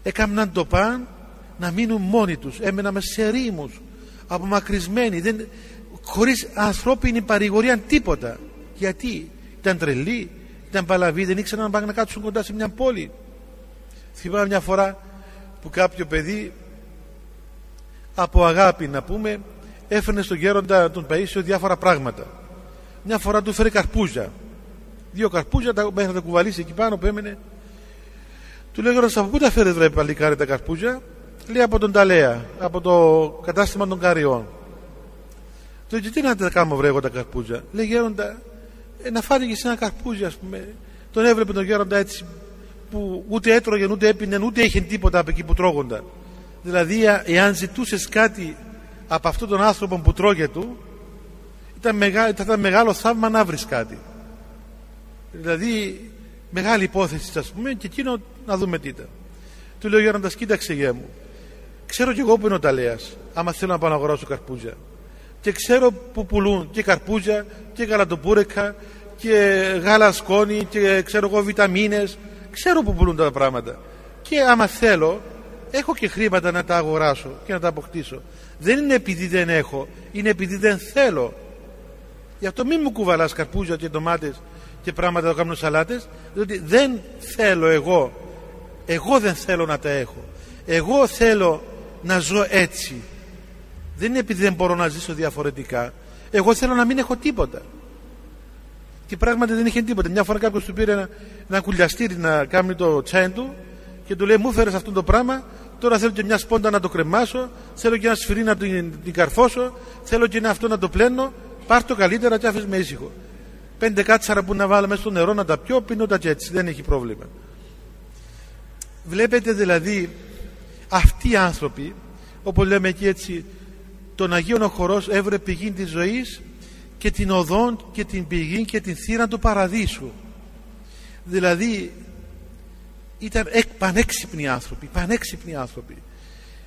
έκαναν το παν να μείνουν μόνοι τους. Έμεναν με σε ρήμους απομακρυσμένοι δεν, χωρίς ανθρώπινη παρηγορία τίποτα. Γιατί; Ήταν τρελοί, ήταν παλαβοί, δεν ήξεραν να πάνε να κάτσουν κοντά σε μια πόλη. Θυμάμαι μια φορά που κάποιο παιδί από αγάπη να πούμε έφερνε στον γέροντα τον Παΐσιο διάφορα πράγματα μια φορά του φέρε καρπούζια. Δύο καρπούζια τα, μέχρι να τα κουβαλήσει εκεί πάνω που έμενε του λέει από πού τα φέρε βρε παλικάρι τα καρπούζια; Λέει από τον Ταλέα από το κατάστημα των Καριών του λέει τι να τα κάνω βρε εγώ τα καρπούζια; Λέει γέροντα ε, να φάρει και ένα καρπούζι ας πούμε τον έβλεπε τον γέροντα έτσι που ούτε έτρωγε ούτε έπινε ούτε είχε τίποτα από εκεί που τρώγονταν. Δηλαδή εάν ζητούσες κάτι από αυτόν τον άνθρωπο που τρώγε του ήταν μεγάλο, ήταν μεγάλο θαύμα να βρεις κάτι. Δηλαδή μεγάλη υπόθεση ας πούμε και εκείνο να δούμε τι ήταν. Του λέω Γέροντας κοίταξε γέ μου. Ξέρω κι εγώ που είναι ο Ταλέας άμα θέλω να πάω να αγοράσω καρπούζια. Και ξέρω που πουλούν και καρπούζια και γαλατοπούρεκα και γάλα σκόνη και ξέρω εγώ βιταμίνες. Ξέρω που πουλούν τα πράγματα. Και άμα θέλω έχω και χρήματα να τα αγοράσω και να τα αποκτήσω. Δεν είναι επειδή δεν έχω είναι επειδή δεν θέλω γι' αυτό μην μου κουβαλάς καρπούζια και ντομάτες και πράγματα να κάνω σαλάτες διότι δεν θέλω εγώ εγώ δεν θέλω να τα έχω. Εγώ θέλω να ζω έτσι. Δεν είναι επειδή δεν μπορώ να ζήσω διαφορετικά. Εγώ θέλω να μην έχω τίποτα. Και πράγματι δεν είχε τίποτα. Μια φορά κάποιος του πήρε ένα, ένα κουλιαστήρι να κάνει το τσάιν του και του λέει μου φέρες αυτό το πράγμα τώρα θέλω και μια σπόντα να το κρεμάσω θέλω και ένα σφυρί να την, την καρφώσω θέλω και ένα αυτό να το πλένω πάρ το καλύτερα και άφησε με ήσυχο. Πέντε κάτσαρα που να βάλω μέσα στο νερό να τα πιω πίνω τα και έτσι δεν έχει πρόβλημα. Βλέπετε δηλαδή αυτοί οι άνθρωποι όπως λέμε εκεί έτσι τον Αγίον ο χορός έβρε πηγή της ζωής και την οδόν και την πηγή και την θύρα του παραδείσου. Δηλαδή ήταν πανέξυπνοι άνθρωποι πανέξυπνοι άνθρωποι.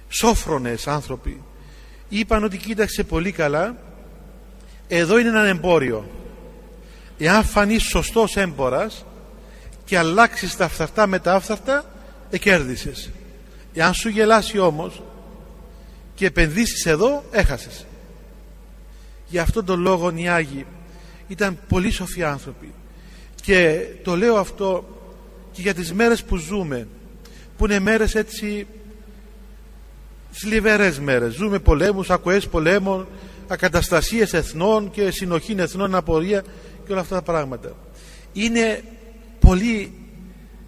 Σόφρονες άνθρωποι. Είπαν ότι κοίταξε πολύ καλά εδώ είναι ένα εμπόριο. Εάν φανείς σωστός έμπορας και αλλάξεις τα αυθαρτά με τα άφθαρτα εκέρδισες. Εάν σου γελάσει όμως και επενδύσεις εδώ έχασες. Για αυτόν τον λόγο οι Άγιοι ήταν πολύ σοφοί άνθρωποι. Και το λέω αυτό και για τις μέρες που ζούμε που είναι μέρες έτσι σλιβερές μέρες. Ζούμε πολέμους, ακοές πολέμων ακαταστασίες εθνών και συνοχή εθνών απορία και όλα αυτά τα πράγματα. Είναι πολύ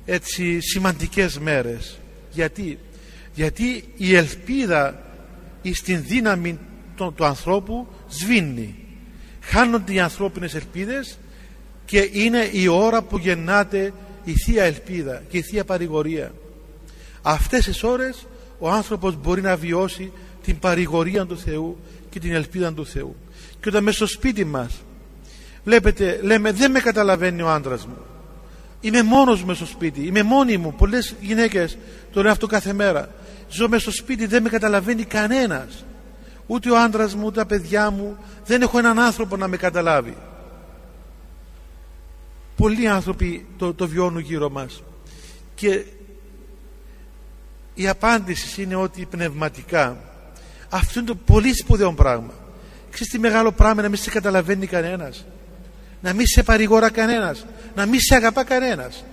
έτσι σημαντικές μέρες. Γιατί, γιατί η ελπίδα στην δύναμη του, του ανθρώπου σβήνει. Χάνονται οι ανθρώπινες ελπίδες και είναι η ώρα που γεννάται η Θεία Ελπίδα και η Θεία Παρηγορία. Αυτές τις ώρες ο άνθρωπος μπορεί να βιώσει την παρηγορία του Θεού και την ελπίδα του Θεού. Και όταν μέσα στο σπίτι μας βλέπετε λέμε δεν με καταλαβαίνει ο άντρας μου είμαι μόνος με στο σπίτι είμαι μόνη μου. Πολλές γυναίκες το λένε αυτό κάθε μέρα. Ζω μέσα στο σπίτι δεν με καταλαβαίνει κανένας ούτε ο άντρας μου ούτε τα παιδιά μου δεν έχω έναν άνθρωπο να με καταλάβει πολλοί άνθρωποι το, το βιώνουν γύρω μας. Και η απάντηση είναι ότι πνευματικά αυτό είναι το πολύ σπουδαίο πράγμα. Ξέρεις τι μεγάλο πράγμα να μην σε καταλαβαίνει κανένας. Να μην σε παρηγορά κανένας. Να μην σε αγαπά κανένας.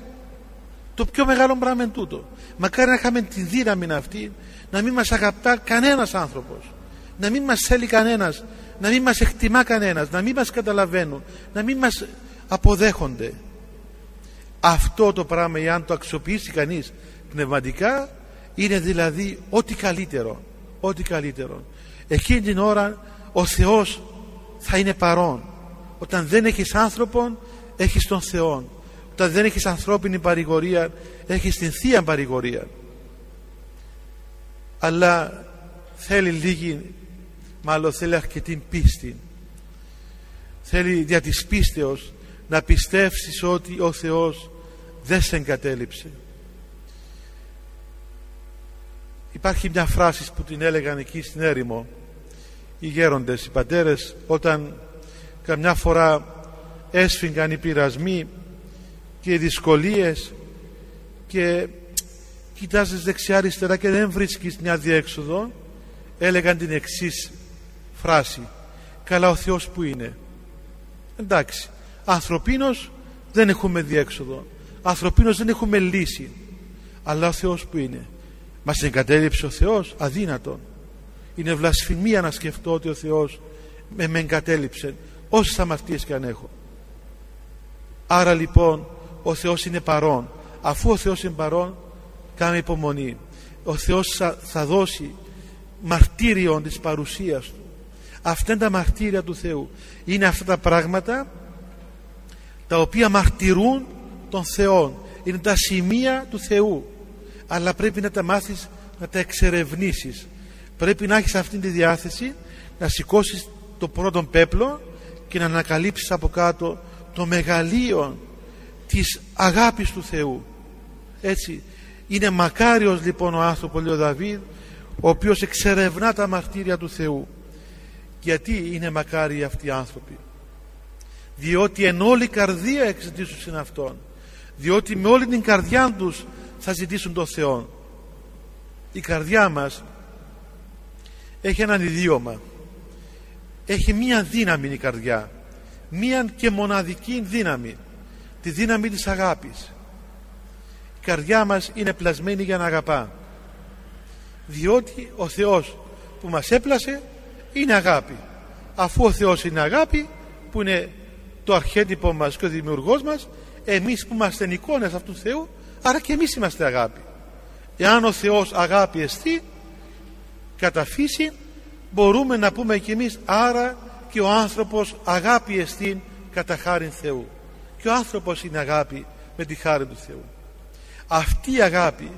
Το πιο μεγάλο πράγμα είναι τούτο. Μακάρι να είχαμε τη δύναμη αυτή να μην μας αγαπά κανένας άνθρωπος. Να μην μας θέλει κανένας. Να μην μας εκτιμά κανένας. Να μην μας καταλαβαίνουν. Να μην μας αποδέχονται. Αυτό το πράγμα εάν το αξιοποιήσει κανείς πνευματικά είναι δηλαδή ό,τι καλύτερο ό,τι καλύτερο εκείνη την ώρα ο Θεός θα είναι παρόν. Όταν δεν έχεις άνθρωπον έχεις τον Θεό όταν δεν έχεις ανθρώπινη παρηγορία έχεις την Θεία παρηγορία. Αλλά θέλει λίγη μάλλον θέλει αρκετή πίστη. Θέλει δια της πίστεως να πιστεύσεις ότι ο Θεός δεν σε εγκατέλειψε υπάρχει μια φράση που την έλεγαν εκεί στην έρημο οι γέροντες, οι πατέρες όταν καμιά φορά έσφυγαν οι πειρασμοί και οι δυσκολίες και κοιτάζεις δεξιά αριστερά και δεν βρίσκεις μια διέξοδο έλεγαν την εξής φράση καλά ο Θεός που είναι εντάξει ανθρωπίνος δεν έχουμε διέξοδο ανθρωπίνος δεν έχουμε λύση αλλά ο Θεός που είναι μας εγκατέλειψε ο Θεός αδύνατον. Είναι βλασφημία να σκεφτώ ότι ο Θεός με, με εγκατέλειψε όσες αμαρτίες και αν έχω. Άρα λοιπόν ο Θεός είναι παρόν. Αφού ο Θεός είναι παρόν κάνε υπομονή. Ο Θεός θα, δώσει μαρτύριο της παρουσίας Του. Αυτά είναι τα μαρτύρια του Θεού. Είναι αυτά τα πράγματα τα οποία μαρτυρούν τον Θεό είναι τα σημεία του Θεού αλλά πρέπει να τα μάθεις να τα εξερευνήσεις. Πρέπει να έχεις αυτή τη διάθεση να σηκώσεις το πρώτο πέπλο και να ανακαλύψεις από κάτω το μεγαλείο της αγάπης του Θεού. Έτσι είναι μακάριος λοιπόν ο άνθρωπος λέει ο Δαβίδ ο οποίος εξερευνά τα μαρτύρια του Θεού. Γιατί είναι μακάριοι αυτοί οι άνθρωποι; Διότι εν όλη καρδία εξητήσουν σε Αυτόν. Διότι με όλη την καρδιά τους θα ζητήσουν τον Θεό. Η καρδιά μας έχει έναν ιδίωμα. Έχει μία δύναμη η καρδιά. Μία και μοναδική δύναμη. Τη δύναμη της αγάπης. Η καρδιά μας είναι πλασμένη για να αγαπά. Διότι ο Θεός που μας έπλασε είναι αγάπη. Αφού ο Θεός είναι αγάπη που είναι το αρχέτυπο μας και ο δημιουργός μας εμείς που είμαστε εικόνες αυτού του Θεού άρα και εμείς είμαστε αγάπη. Εάν ο Θεός αγάπη εστί κατά φύση μπορούμε να πούμε κι εμείς άρα και ο άνθρωπος αγάπη εστίν κατά χάριν Θεού και ο άνθρωπος είναι αγάπη με τη χάρη του Θεού. Αυτή η αγάπη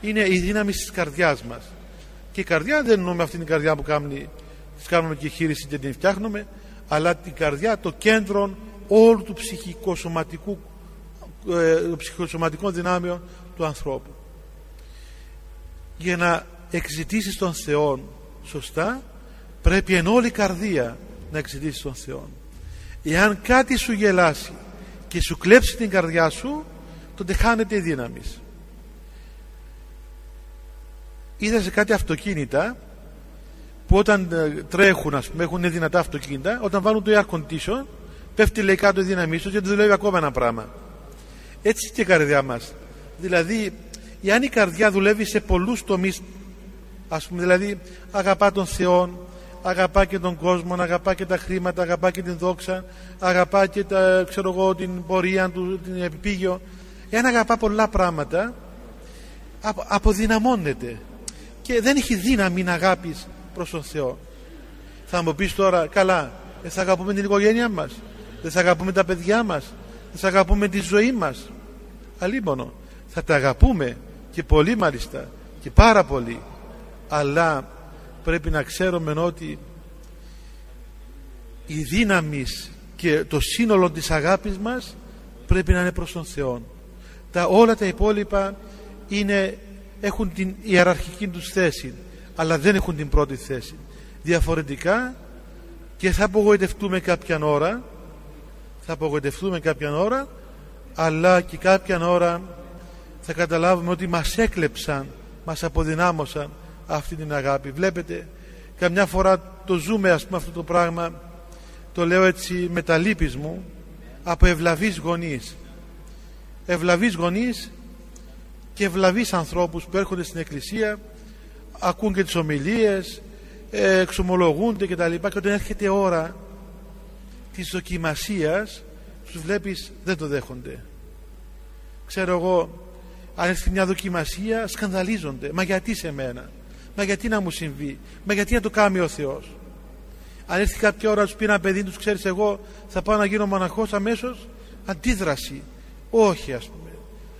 είναι η δύναμη της καρδιάς μας. Και η καρδιά δεν εννοούμε αυτήν την καρδιά που κάνουμε, κάνουμε και χείριση και την φτιάχνουμε αλλά την καρδιά το κέντρο όλου του ψυχικοσωματικού ε, ψυχοσωματικών δυνάμεων του ανθρώπου. Για να εξητήσεις τον Θεό σωστά πρέπει εν όλη καρδία να εξητήσεις τον Θεό εάν κάτι σου γελάσει και σου κλέψει την καρδιά σου τότε χάνεται η δύναμη είδα σε κάτι αυτοκίνητα που όταν ε, τρέχουν ας πούμε έχουν δυνατά αυτοκίνητα όταν βάλουν το air condition πέφτει λέει κάτω η δύναμή σου και δουλεύει ακόμα ένα πράγμα έτσι και η καρδιά μας. Δηλαδή εάν η καρδιά δουλεύει σε πολλούς τομείς ας πούμε δηλαδή αγαπά τον Θεό αγαπά και τον κόσμο αγαπά και τα χρήματα αγαπά και την δόξα αγαπά και τα, ξέρω εγώ, την πορεία του την επίπηγιο εάν αγαπά πολλά πράγματα αποδυναμώνεται και δεν έχει δύναμη να αγάπης προς τον Θεό. Θα μου πεις τώρα καλά δεν θα αγαπούμε την οικογένειά μας δεν θα αγαπούμε τα παιδιά μας δεν θα αγαπούμε τη ζωή μας. Αλίμονο. Θα τα αγαπούμε και πολύ μάλιστα και πάρα πολύ. Αλλά πρέπει να ξέρουμε ότι η δύναμη και το σύνολο της αγάπης μας πρέπει να είναι προς τον Θεό. Τα, όλα τα υπόλοιπα είναι, έχουν την ιεραρχική τους θέση αλλά δεν έχουν την πρώτη θέση. Διαφορετικά και θα απογοητευτούμε κάποια ώρα θα απογοητευτούμε κάποια ώρα αλλά και κάποια ώρα θα καταλάβουμε ότι μας έκλεψαν μας αποδυνάμωσαν αυτή την αγάπη. Βλέπετε καμιά φορά το ζούμε ας πούμε αυτό το πράγμα το λέω έτσι με τα λύπης μου από ευλαβείς γονείς. Ευλαβείς γονείς και ευλαβείς ανθρώπους που έρχονται στην εκκλησία ακούν και τις ομιλίες εξομολογούνται και τα λοιπά και όταν έρχεται ώρα της δοκιμασίας τους βλέπεις δεν το δέχονται. Ξέρω εγώ αν έρθει μια δοκιμασία σκανδαλίζονται. Μα γιατί σε μένα; Μα γιατί να μου συμβεί; Μα γιατί να το κάνει ο Θεός; Αν έρθει κάποια ώρα τους πει ένα παιδί τους ξέρεις εγώ θα πάω να γίνω μοναχός αμέσως αντίδραση. Όχι ας πούμε.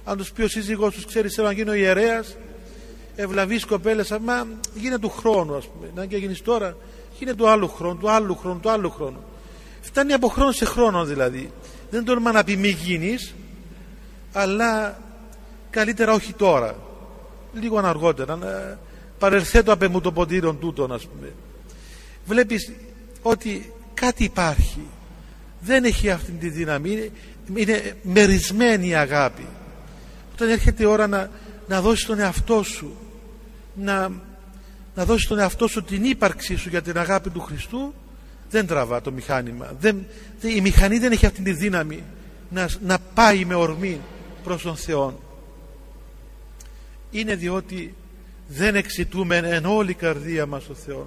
Αν τους πει ο σύζυγός τους ξέρεις θέλω να γίνω ιερέας ευλαβείς κοπέλες μα γίνε του χρόνου ας πούμε. Να και γίνεις τώρα γίνε του άλλου χρόνου του άλλου χρόνου του άλλου χρόνου φτάνει από χρόνο σε χρόνο δηλαδή. Δεν τολμά να πει μη γίνεις αλλά καλύτερα όχι τώρα. Λίγο αργότερα να παρελθέτω απ' μου το ποτήρον τούτο ας πούμε. Βλέπεις ότι κάτι υπάρχει. Δεν έχει αυτή τη δύναμη. Είναι, είναι μερισμένη η αγάπη. Όταν έρχεται η ώρα να, να δώσεις τον εαυτό σου να, να δώσεις τον εαυτό σου την ύπαρξή σου για την αγάπη του Χριστού δεν τραβά το μηχάνημα. Δεν, η μηχανή δεν έχει αυτή τη δύναμη να, να πάει με ορμή προς τον Θεό. Είναι διότι δεν εξητούμε εν όλη η καρδία μας ο Θεός.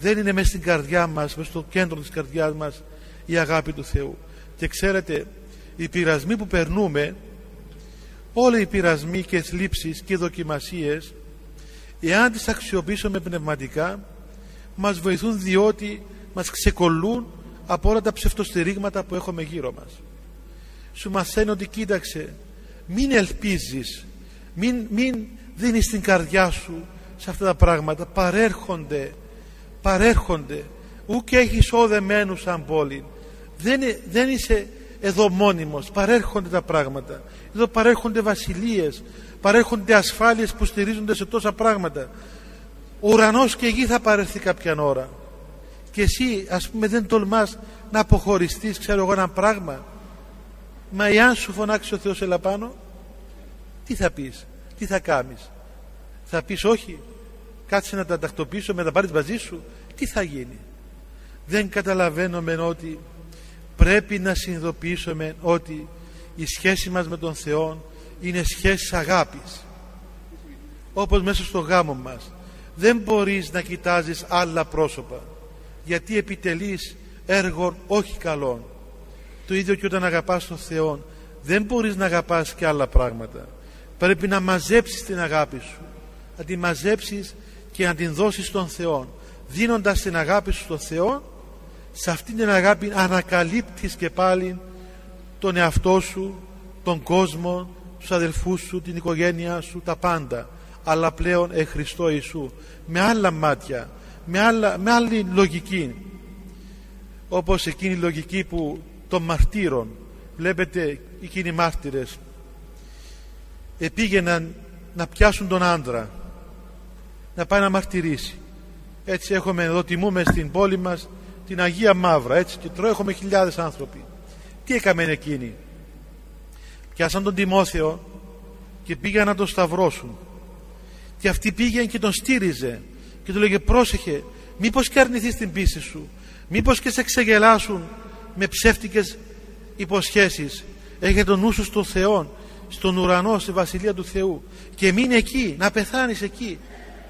Δεν είναι μέσα στην καρδιά μας μέσα στο κέντρο της καρδιάς μας η αγάπη του Θεού. Και ξέρετε οι πειρασμοί που περνούμε όλοι οι πειρασμοί και θλίψεις και δοκιμασίες εάν τις αξιοποιήσουμε πνευματικά μας βοηθούν διότι μας ξεκολλούν από όλα τα ψευτοστερίγματα που έχουμε γύρω μας. Σου μαθαίνει ότι κοίταξε μην ελπίζεις μην, μην δίνεις την καρδιά σου σε αυτά τα πράγματα. Παρέρχονται παρέρχονται. Ουκ έχεις όδεμένους σαν πόλη. Δεν, δεν είσαι εδώ μόνιμος. Παρέρχονται τα πράγματα. Εδώ παρέρχονται βασιλείες. Παρέρχονται ασφάλειες που στηρίζονται σε τόσα πράγματα. Ο ουρανός και γη θα παρέρθει κάποια ώρα και εσύ ας πούμε δεν τολμάς να αποχωριστείς ξέρω εγώ ένα πράγμα. Μα εάν σου φωνάξει ο Θεός έλα πάνω τι θα πεις τι θα κάνεις. Θα πεις όχι κάτσε να τα τακτοποιήσω με τα πάρεις μαζί σου. Τι θα γίνει. Δεν καταλαβαίνουμε ότι πρέπει να συνειδητοποιήσουμε ότι η σχέση μας με τον Θεό είναι σχέση αγάπης. Όπως μέσα στο γάμο μας. Δεν μπορείς να κοιτάζεις άλλα πρόσωπα γιατί επιτελείς έργων όχι καλών. Το ίδιο και όταν αγαπάς τον Θεό δεν μπορείς να αγαπάς και άλλα πράγματα. Πρέπει να μαζέψεις την αγάπη σου. Να την μαζέψεις και να την δώσεις στον Θεό. Δίνοντας την αγάπη σου στον Θεό σε αυτήν την αγάπη ανακαλύπτεις και πάλι τον εαυτό σου τον κόσμο τους αδελφούς σου, την οικογένειά σου, τα πάντα. Αλλά πλέον ε Χριστώ Ιησού με άλλα μάτια με, άλλα, με άλλη λογική. Όπως εκείνη η λογική που των μαρτύρων βλέπετε εκείνοι οι μάρτυρες επήγαιναν να πιάσουν τον άντρα να πάει να μαρτυρήσει. Έτσι έχουμε εδώ τιμούμε στην πόλη μας την Αγία Μαύρα έτσι και τρώει έχουμε χιλιάδες άνθρωποι. Τι έκαμε εκείνοι; Πιάσαν τον Τιμόθεο και πήγαν να τον σταυρώσουν. Και αυτή πήγαινε και τον στήριζε και του λέγε πρόσεχε μήπως και αρνηθείς την πίστη σου μήπως και σε ξεγελάσουν με ψεύτικες υποσχέσεις. Έχε τον νου σου στον Θεό στον ουρανό, στη Βασιλεία του Θεού και μείνει εκεί, να πεθάνεις εκεί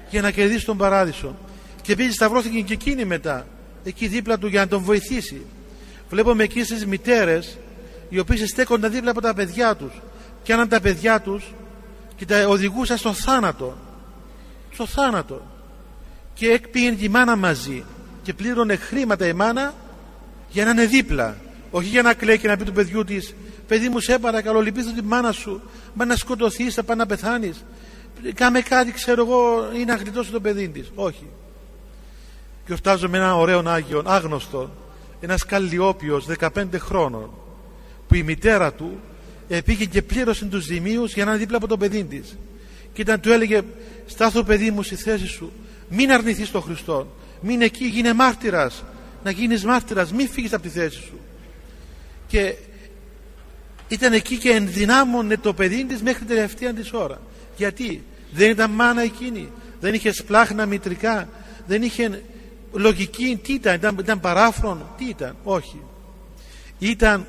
για να κερδίσεις τον παράδεισο και πήγε σταυρώθηκε και εκείνη μετά εκεί δίπλα του για να τον βοηθήσει. Βλέπουμε εκεί στις μητέρες οι οποίες στέκονταν δίπλα από τα παιδιά τους και άναν τα παιδιά τους και τα οδηγούσαν στο θάνατο στο θάνατο και πήγαινε και η μάνα μαζί και πλήρωνε χρήματα η μάνα για να είναι δίπλα όχι για να κλαίει και να πει του παιδιού της παιδί μου σε παρακαλώ λυπήσω τη μάνα σου μα να σκοτωθείς θα πάει να πεθάνεις. Κάμε κάτι ξέρω εγώ ή να γλιτώσει το παιδί της όχι. Και φτάζω ένα ωραίο Άγιο άγνωστο ένας καλλιόπιος 15 χρόνων που η μητέρα του πήγε και πλήρωσε τους ζημίους για να είναι δίπλα από το παιδί της. Και ήταν του έλεγε στάθω παιδί μου στη θέση σου μην αρνηθείς τον Χριστό. Μην εκεί γίνε μάρτυρας. Να γίνεις μάρτυρας. Μην φύγεις από τη θέση σου. Και ήταν εκεί και ενδυνάμωνε το παιδί της μέχρι την τελευταία της ώρα. Γιατί δεν ήταν μάνα εκείνη. Δεν είχε σπλάχνα μητρικά. Δεν είχε λογική. Τι ήταν, ήταν, ήταν παράφρον τι ήταν, όχι. Ήταν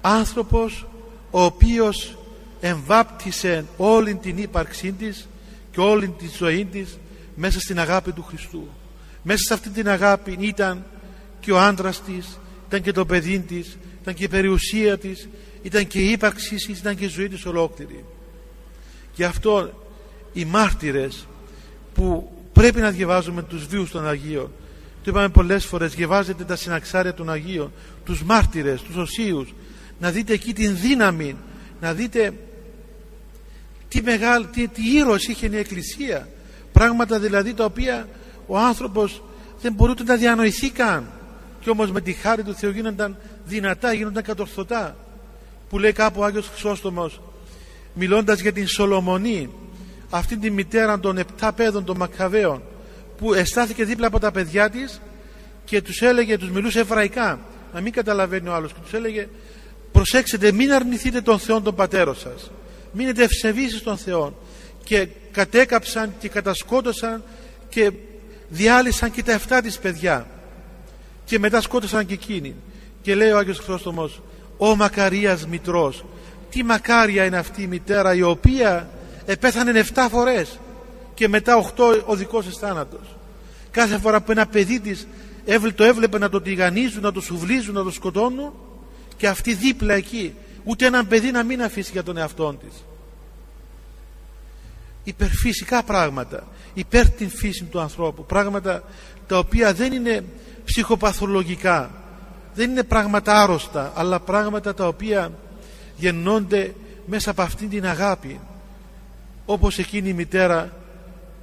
άνθρωπος ο οποίος εμβάπτισε όλη την ύπαρξή της και όλη τη ζωή της μέσα στην αγάπη του Χριστού. Μέσα σε αυτή την αγάπη ήταν και ο άντρας της ήταν και το παιδί της ήταν και η περιουσία της ήταν και η ύπαρξή της ήταν και η ζωή της ολόκληρη. Γι' αυτό οι μάρτυρες που πρέπει να διαβάζουμε τους βίους των Αγίων το είπαμε πολλές φορές διαβάζετε τα συναξάρια των Αγίων τους μάρτυρες, τους οσίους να δείτε εκεί την δύναμη να δείτε τι, μεγάλη, τι, τι ήρωες είχε η Εκκλησία πράγματα δηλαδή τα οποία ο άνθρωπος δεν μπορούσε να διανοηθεί καν. Και όμως με τη χάρη του Θεού γίνονταν δυνατά, γίνονταν κατορθωτά. Που λέει κάπου ο Άγιος Χρυσόστομος μιλώντας για την Σολομονή αυτή τη μητέρα των επτά παιδών των Μακαβαίων που εστάθηκε δίπλα από τα παιδιά της και τους έλεγε, τους μιλούσε εβραϊκά. Να μην καταλαβαίνει ο άλλος και τους έλεγε προσέξτε μην αρνηθείτε τον Θεό τον πατέρα σας. Μείνετε ευσεβείς στον Θεό και κατέκαψαν και κατασκότωσαν και διάλυσαν και τα 7 της παιδιά. Και μετά σκότωσαν και εκείνη. Και λέει ο Άγιος Χρήστομος ο μακαρίας μητρός τι μακάρια είναι αυτή η μητέρα η οποία επέθανε 7 φορές και μετά οχτώ ο δικός της θάνατος. Κάθε φορά που ένα παιδί της το έβλεπε να το τηγανίζουν, να το σουβλίζουν, να το σκοτώνουν και αυτή δίπλα εκεί ούτε έναν παιδί να μην αφήσει για τον εαυτό της υπερφυσικά πράγματα. Υπέρ την φύση του ανθρώπου. Πράγματα τα οποία δεν είναι ψυχοπαθολογικά. Δεν είναι πράγματα άρρωστα αλλά πράγματα τα οποία γεννώνται μέσα από αυτήν την αγάπη. Όπως εκείνη η μητέρα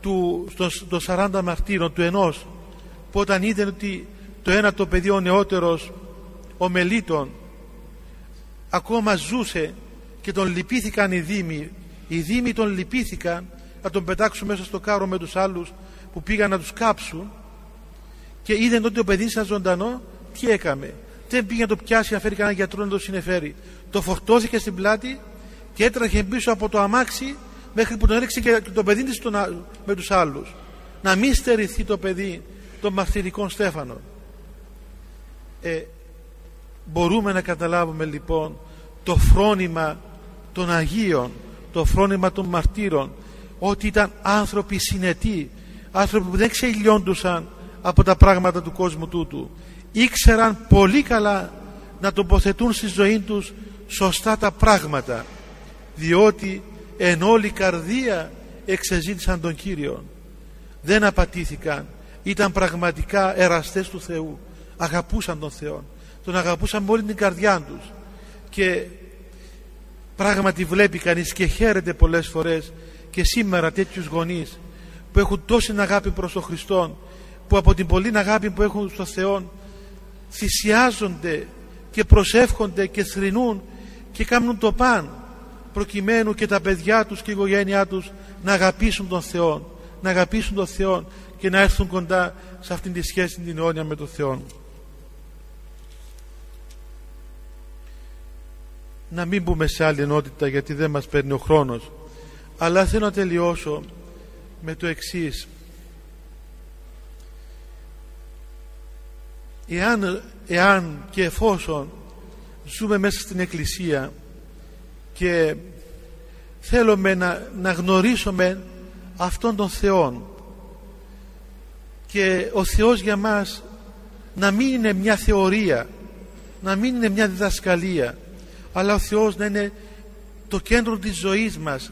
του, στο, 40 μαρτύρων του ενός που όταν είδε ότι το ένα το παιδί ο νεότερος ο Μελίτων ακόμα ζούσε και τον λυπήθηκαν οι δήμοι οι δήμοι τον λυπήθηκαν να τον πετάξουν μέσα στο κάρο με τους άλλους που πήγαν να τους κάψουν και είδαν ότι ο παιδί ήταν ζωντανό τι έκαμε. Δεν πήγε να το πιάσει να φέρει κανένα γιατρό να το συνεφέρει. Το φορτώθηκε στην πλάτη και έτρεχε πίσω από το αμάξι μέχρι που τον έριξε και το παιδί της με τους άλλους. Να μην στερηθεί το παιδί των μαρτυρικών Στέφανων. Ε, μπορούμε να καταλάβουμε λοιπόν το φρόνημα των Αγίων το φρόνημα των μαρτύρων ότι ήταν άνθρωποι συνετοί άνθρωποι που δεν ξελιόντουσαν από τα πράγματα του κόσμου τούτου. Ήξεραν πολύ καλά να τοποθετούν στη ζωή τους σωστά τα πράγματα διότι εν όλη καρδία εξεζήτησαν τον Κύριο δεν απατήθηκαν ήταν πραγματικά εραστές του Θεού αγαπούσαν τον Θεό τον αγαπούσαν με όλη την καρδιά τους. Και πράγματι βλέπει κανείς και χαίρεται πολλές φορές και σήμερα τέτοιους γονείς που έχουν τόση αγάπη προς τον Χριστό που από την πολλή αγάπη που έχουν στο Θεό θυσιάζονται και προσεύχονται και θρηνούν και κάνουν το παν προκειμένου και τα παιδιά τους και η οικογένειά τους να αγαπήσουν τον Θεό να αγαπήσουν τον Θεό και να έρθουν κοντά σε αυτήν τη σχέση την αιώνια με τον Θεό να μην μπούμε σε άλλη ενότητα γιατί δεν μας παίρνει ο χρόνος. Αλλά θέλω να τελειώσω με το εξής. Εάν, εάν και εφόσον ζούμε μέσα στην Εκκλησία και θέλουμε να, να γνωρίσουμε αυτόν τον Θεό και ο Θεός για μας να μην είναι μια θεωρία να μην είναι μια διδασκαλία αλλά ο Θεός να είναι το κέντρο της ζωής μας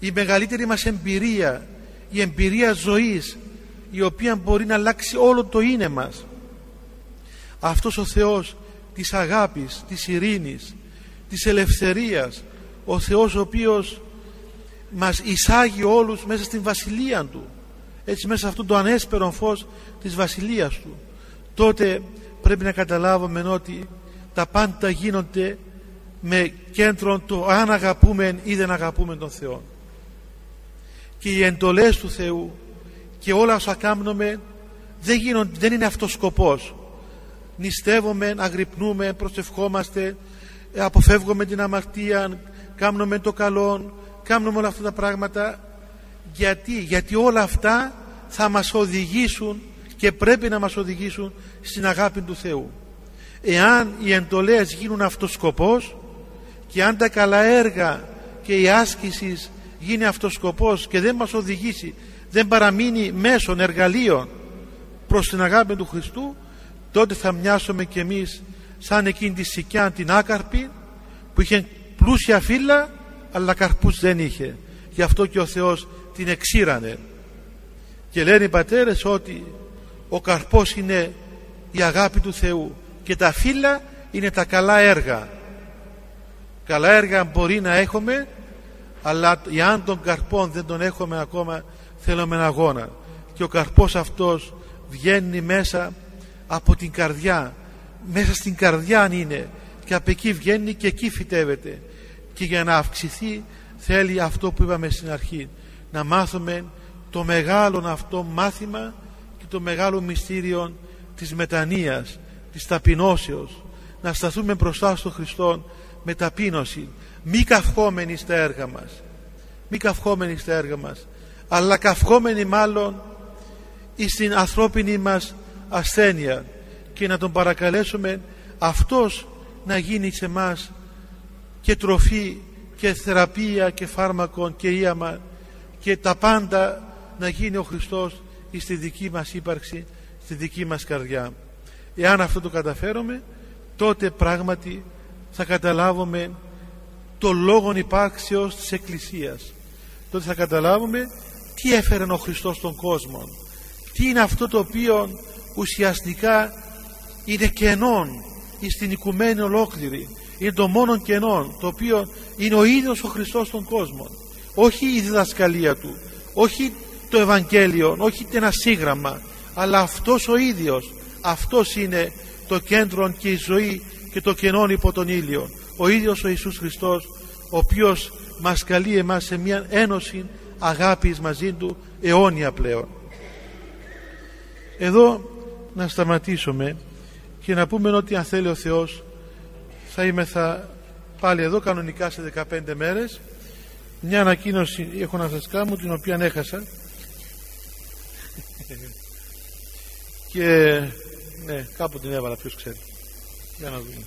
η μεγαλύτερη μας εμπειρία η εμπειρία ζωής η οποία μπορεί να αλλάξει όλο το είναι μας. Αυτός ο Θεός της αγάπης, της ειρήνης της ελευθερίας ο Θεός ο οποίος μας εισάγει όλους μέσα στην βασιλεία Του έτσι μέσα σε αυτό το ανέσπερο φως της βασιλείας Του. Τότε πρέπει να καταλάβουμε ότι τα πάντα γίνονται με κέντρο το αν αγαπούμε ή δεν αγαπούμε τον Θεό και οι εντολές του Θεού και όλα όσα κάνουμε δεν, γίνονται, δεν είναι αυτός σκοπός. Νηστεύουμε, αγρυπνούμε, προσευχόμαστε αποφεύγουμε την αμαρτία κάνουμε το καλό κάνουμε όλα αυτά τα πράγματα. Γιατί, γιατί όλα αυτά θα μας οδηγήσουν και πρέπει να μας οδηγήσουν στην αγάπη του Θεού. Εάν οι εντολές γίνουν αυτός σκοπός και αν τα καλά έργα και η άσκησης γίνει αυτός σκοπός και δεν μας οδηγήσει δεν παραμείνει μέσων εργαλείων προς την αγάπη του Χριστού τότε θα μοιάσουμε κι εμείς σαν εκείνη τη σικιά την άκαρπη που είχε πλούσια φύλλα αλλά καρπούς δεν είχε. Γι' αυτό και ο Θεός την εξήρανε. Και λένε οι πατέρες ότι ο καρπός είναι η αγάπη του Θεού και τα φύλλα είναι τα καλά έργα καλά έργα μπορεί να έχουμε αλλά αν τον καρπόν δεν τον έχουμε ακόμα θέλουμε ένα αγώνα. Και ο καρπός αυτός βγαίνει μέσα από την καρδιά. Μέσα στην καρδιά αν είναι. Και από εκεί βγαίνει και εκεί φυτεύεται. Και για να αυξηθεί θέλει αυτό που είπαμε στην αρχή. Να μάθουμε το μεγάλο αυτό μάθημα και το μεγάλο μυστήριο της μετανοίας της ταπεινώσεως. Να σταθούμε μπροστά στον Χριστό με ταπείνωση μη καυχόμενοι στα έργα μας. Μη καυχόμενοι στα έργα μας. Αλλά καυχόμενοι μάλλον στην ανθρώπινη μας ασθένεια. Και να τον παρακαλέσουμε αυτός να γίνει σε μας και τροφή και θεραπεία και φάρμακο και ίαμα και τα πάντα να γίνει ο Χριστός στη δική μας ύπαρξη στη δική μας καρδιά. Εάν αυτό το καταφέρουμε τότε πράγματι θα καταλάβουμε το λόγον υπάρξεως της Εκκλησίας. Τότε θα καταλάβουμε τι έφερε ο Χριστός στον κόσμο τι είναι αυτό το οποίο ουσιαστικά είναι κενόν στην οικουμένη ολόκληρη. Είναι το μόνο κενόν το οποίο είναι ο ίδιος ο Χριστός στον κόσμο. Όχι η διδασκαλία του όχι το Ευαγγέλιο όχι ένα σύγγραμμα αλλά αυτός ο ίδιος. Αυτός είναι το κέντρο και η ζωή και το κενόν υπό τον ήλιο. Ο ίδιος ο Ιησούς Χριστός ο οποίος μας καλεί εμάς σε μια ένωση αγάπης μαζί Του αιώνια πλέον. Εδώ να σταματήσουμε και να πούμε ότι αν θέλει ο Θεός θα είμαι θα πάλι εδώ κανονικά σε 15 μέρες. Μια ανακοίνωση έχω να σας κάνω την οποία έχασα. *laughs* Και ναι κάπου την έβαλα ποιος ξέρει για να δούμε.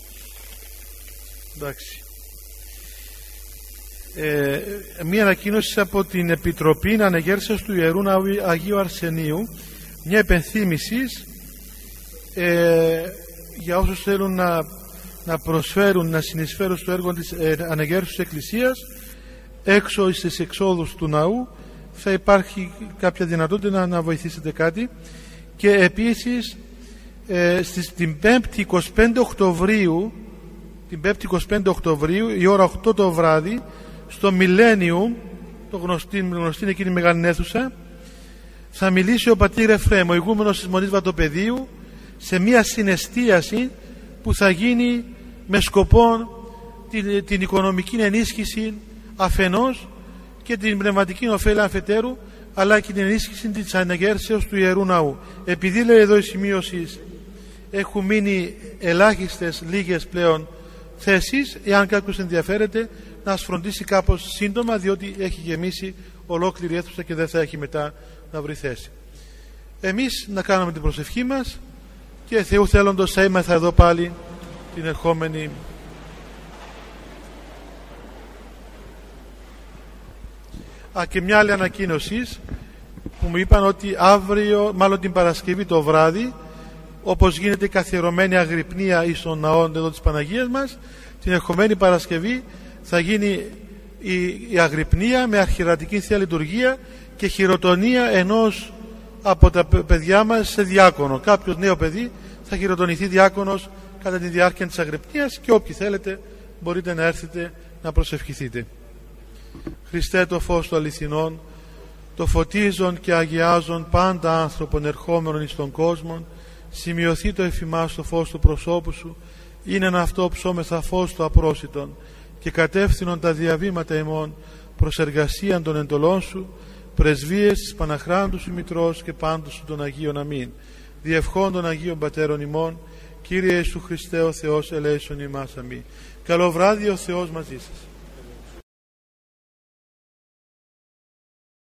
Εντάξει. Ε, μια ανακοίνωση από την Επιτροπή Ανεγέρσεως του Ιερού Αγίου Αρσενίου. Μια επενθύμηση ε, για όσους θέλουν να, να προσφέρουν, να συνεισφέρουν στο έργο της ε, ανεγέρσεως της Εκκλησίας έξω στις εξόδους του ναού θα υπάρχει κάποια δυνατότητα να, βοηθήσετε κάτι. Και επίσης ε, στις, την 5η 25 Οκτωβρίου την 5η 25 Οκτωβρίου η ώρα 8 το βράδυ στο Millennium το γνωστή, γνωστή εκείνη μεγάλη αίθουσα θα μιλήσει ο πατήρ Εφραίμ, ο ηγούμενος της Μονής Βατοπεδίου σε μια συναισθίαση που θα γίνει με σκοπό την, την οικονομική ενίσχυση αφενός και την πνευματική ωφέλεια αφετέρου αλλά και την ενίσχυση της αναγέρσεως του Ιερού Ναού. Επειδή λέει εδώ η σημείωση έχουν μείνει ελάχιστες λίγες πλέον θέσεις, εάν κάποιος ενδιαφέρεται να φροντίσει κάπως σύντομα διότι έχει γεμίσει ολόκληρη αίθουσα και δεν θα έχει μετά να βρει θέση. Εμείς να κάνουμε την προσευχή μας και Θεού θέλοντος θα είμαστε εδώ πάλι την ερχόμενη Α, και μια άλλη ανακοίνωση που μου είπαν ότι αύριο, μάλλον την Παρασκευή το βράδυ, όπως γίνεται η καθιερωμένη αγρυπνία εις των ναών εδώ της Παναγίας μας, την ερχομένη Παρασκευή θα γίνει η, η αγρυπνία με αρχιερατική Θεία Λειτουργία και χειροτονία ενός από τα παιδιά μας σε διάκονο. Κάποιος νέο παιδί θα χειροτονηθεί διάκονος κατά τη διάρκεια της αγρυπνίας και όποιοι θέλετε μπορείτε να έρθετε να προσευχηθείτε. Χριστέ το φως του αληθινών, το φωτίζον και αγιάζον πάντα άνθρωπον ερχόμενων εις τον κόσμο, σημειωθεί το εφημάς το φως του προσώπου σου, είναι ένα αυτό ψώμεθα φως του απρόσιτον και κατεύθυνον τα διαβήματα ημών προς εργασίαν των εντολών σου, πρεσβείες της Παναχράντου σου Μητρός και πάντως σου των Αγίων Αμήν. Διευχών των Αγίων Πατέρων ημών, Κύριε Ιησού Χριστέ ο Θεός ελέησον ημάς αμήν. Καλό βράδυ ο Θεός μαζί σας.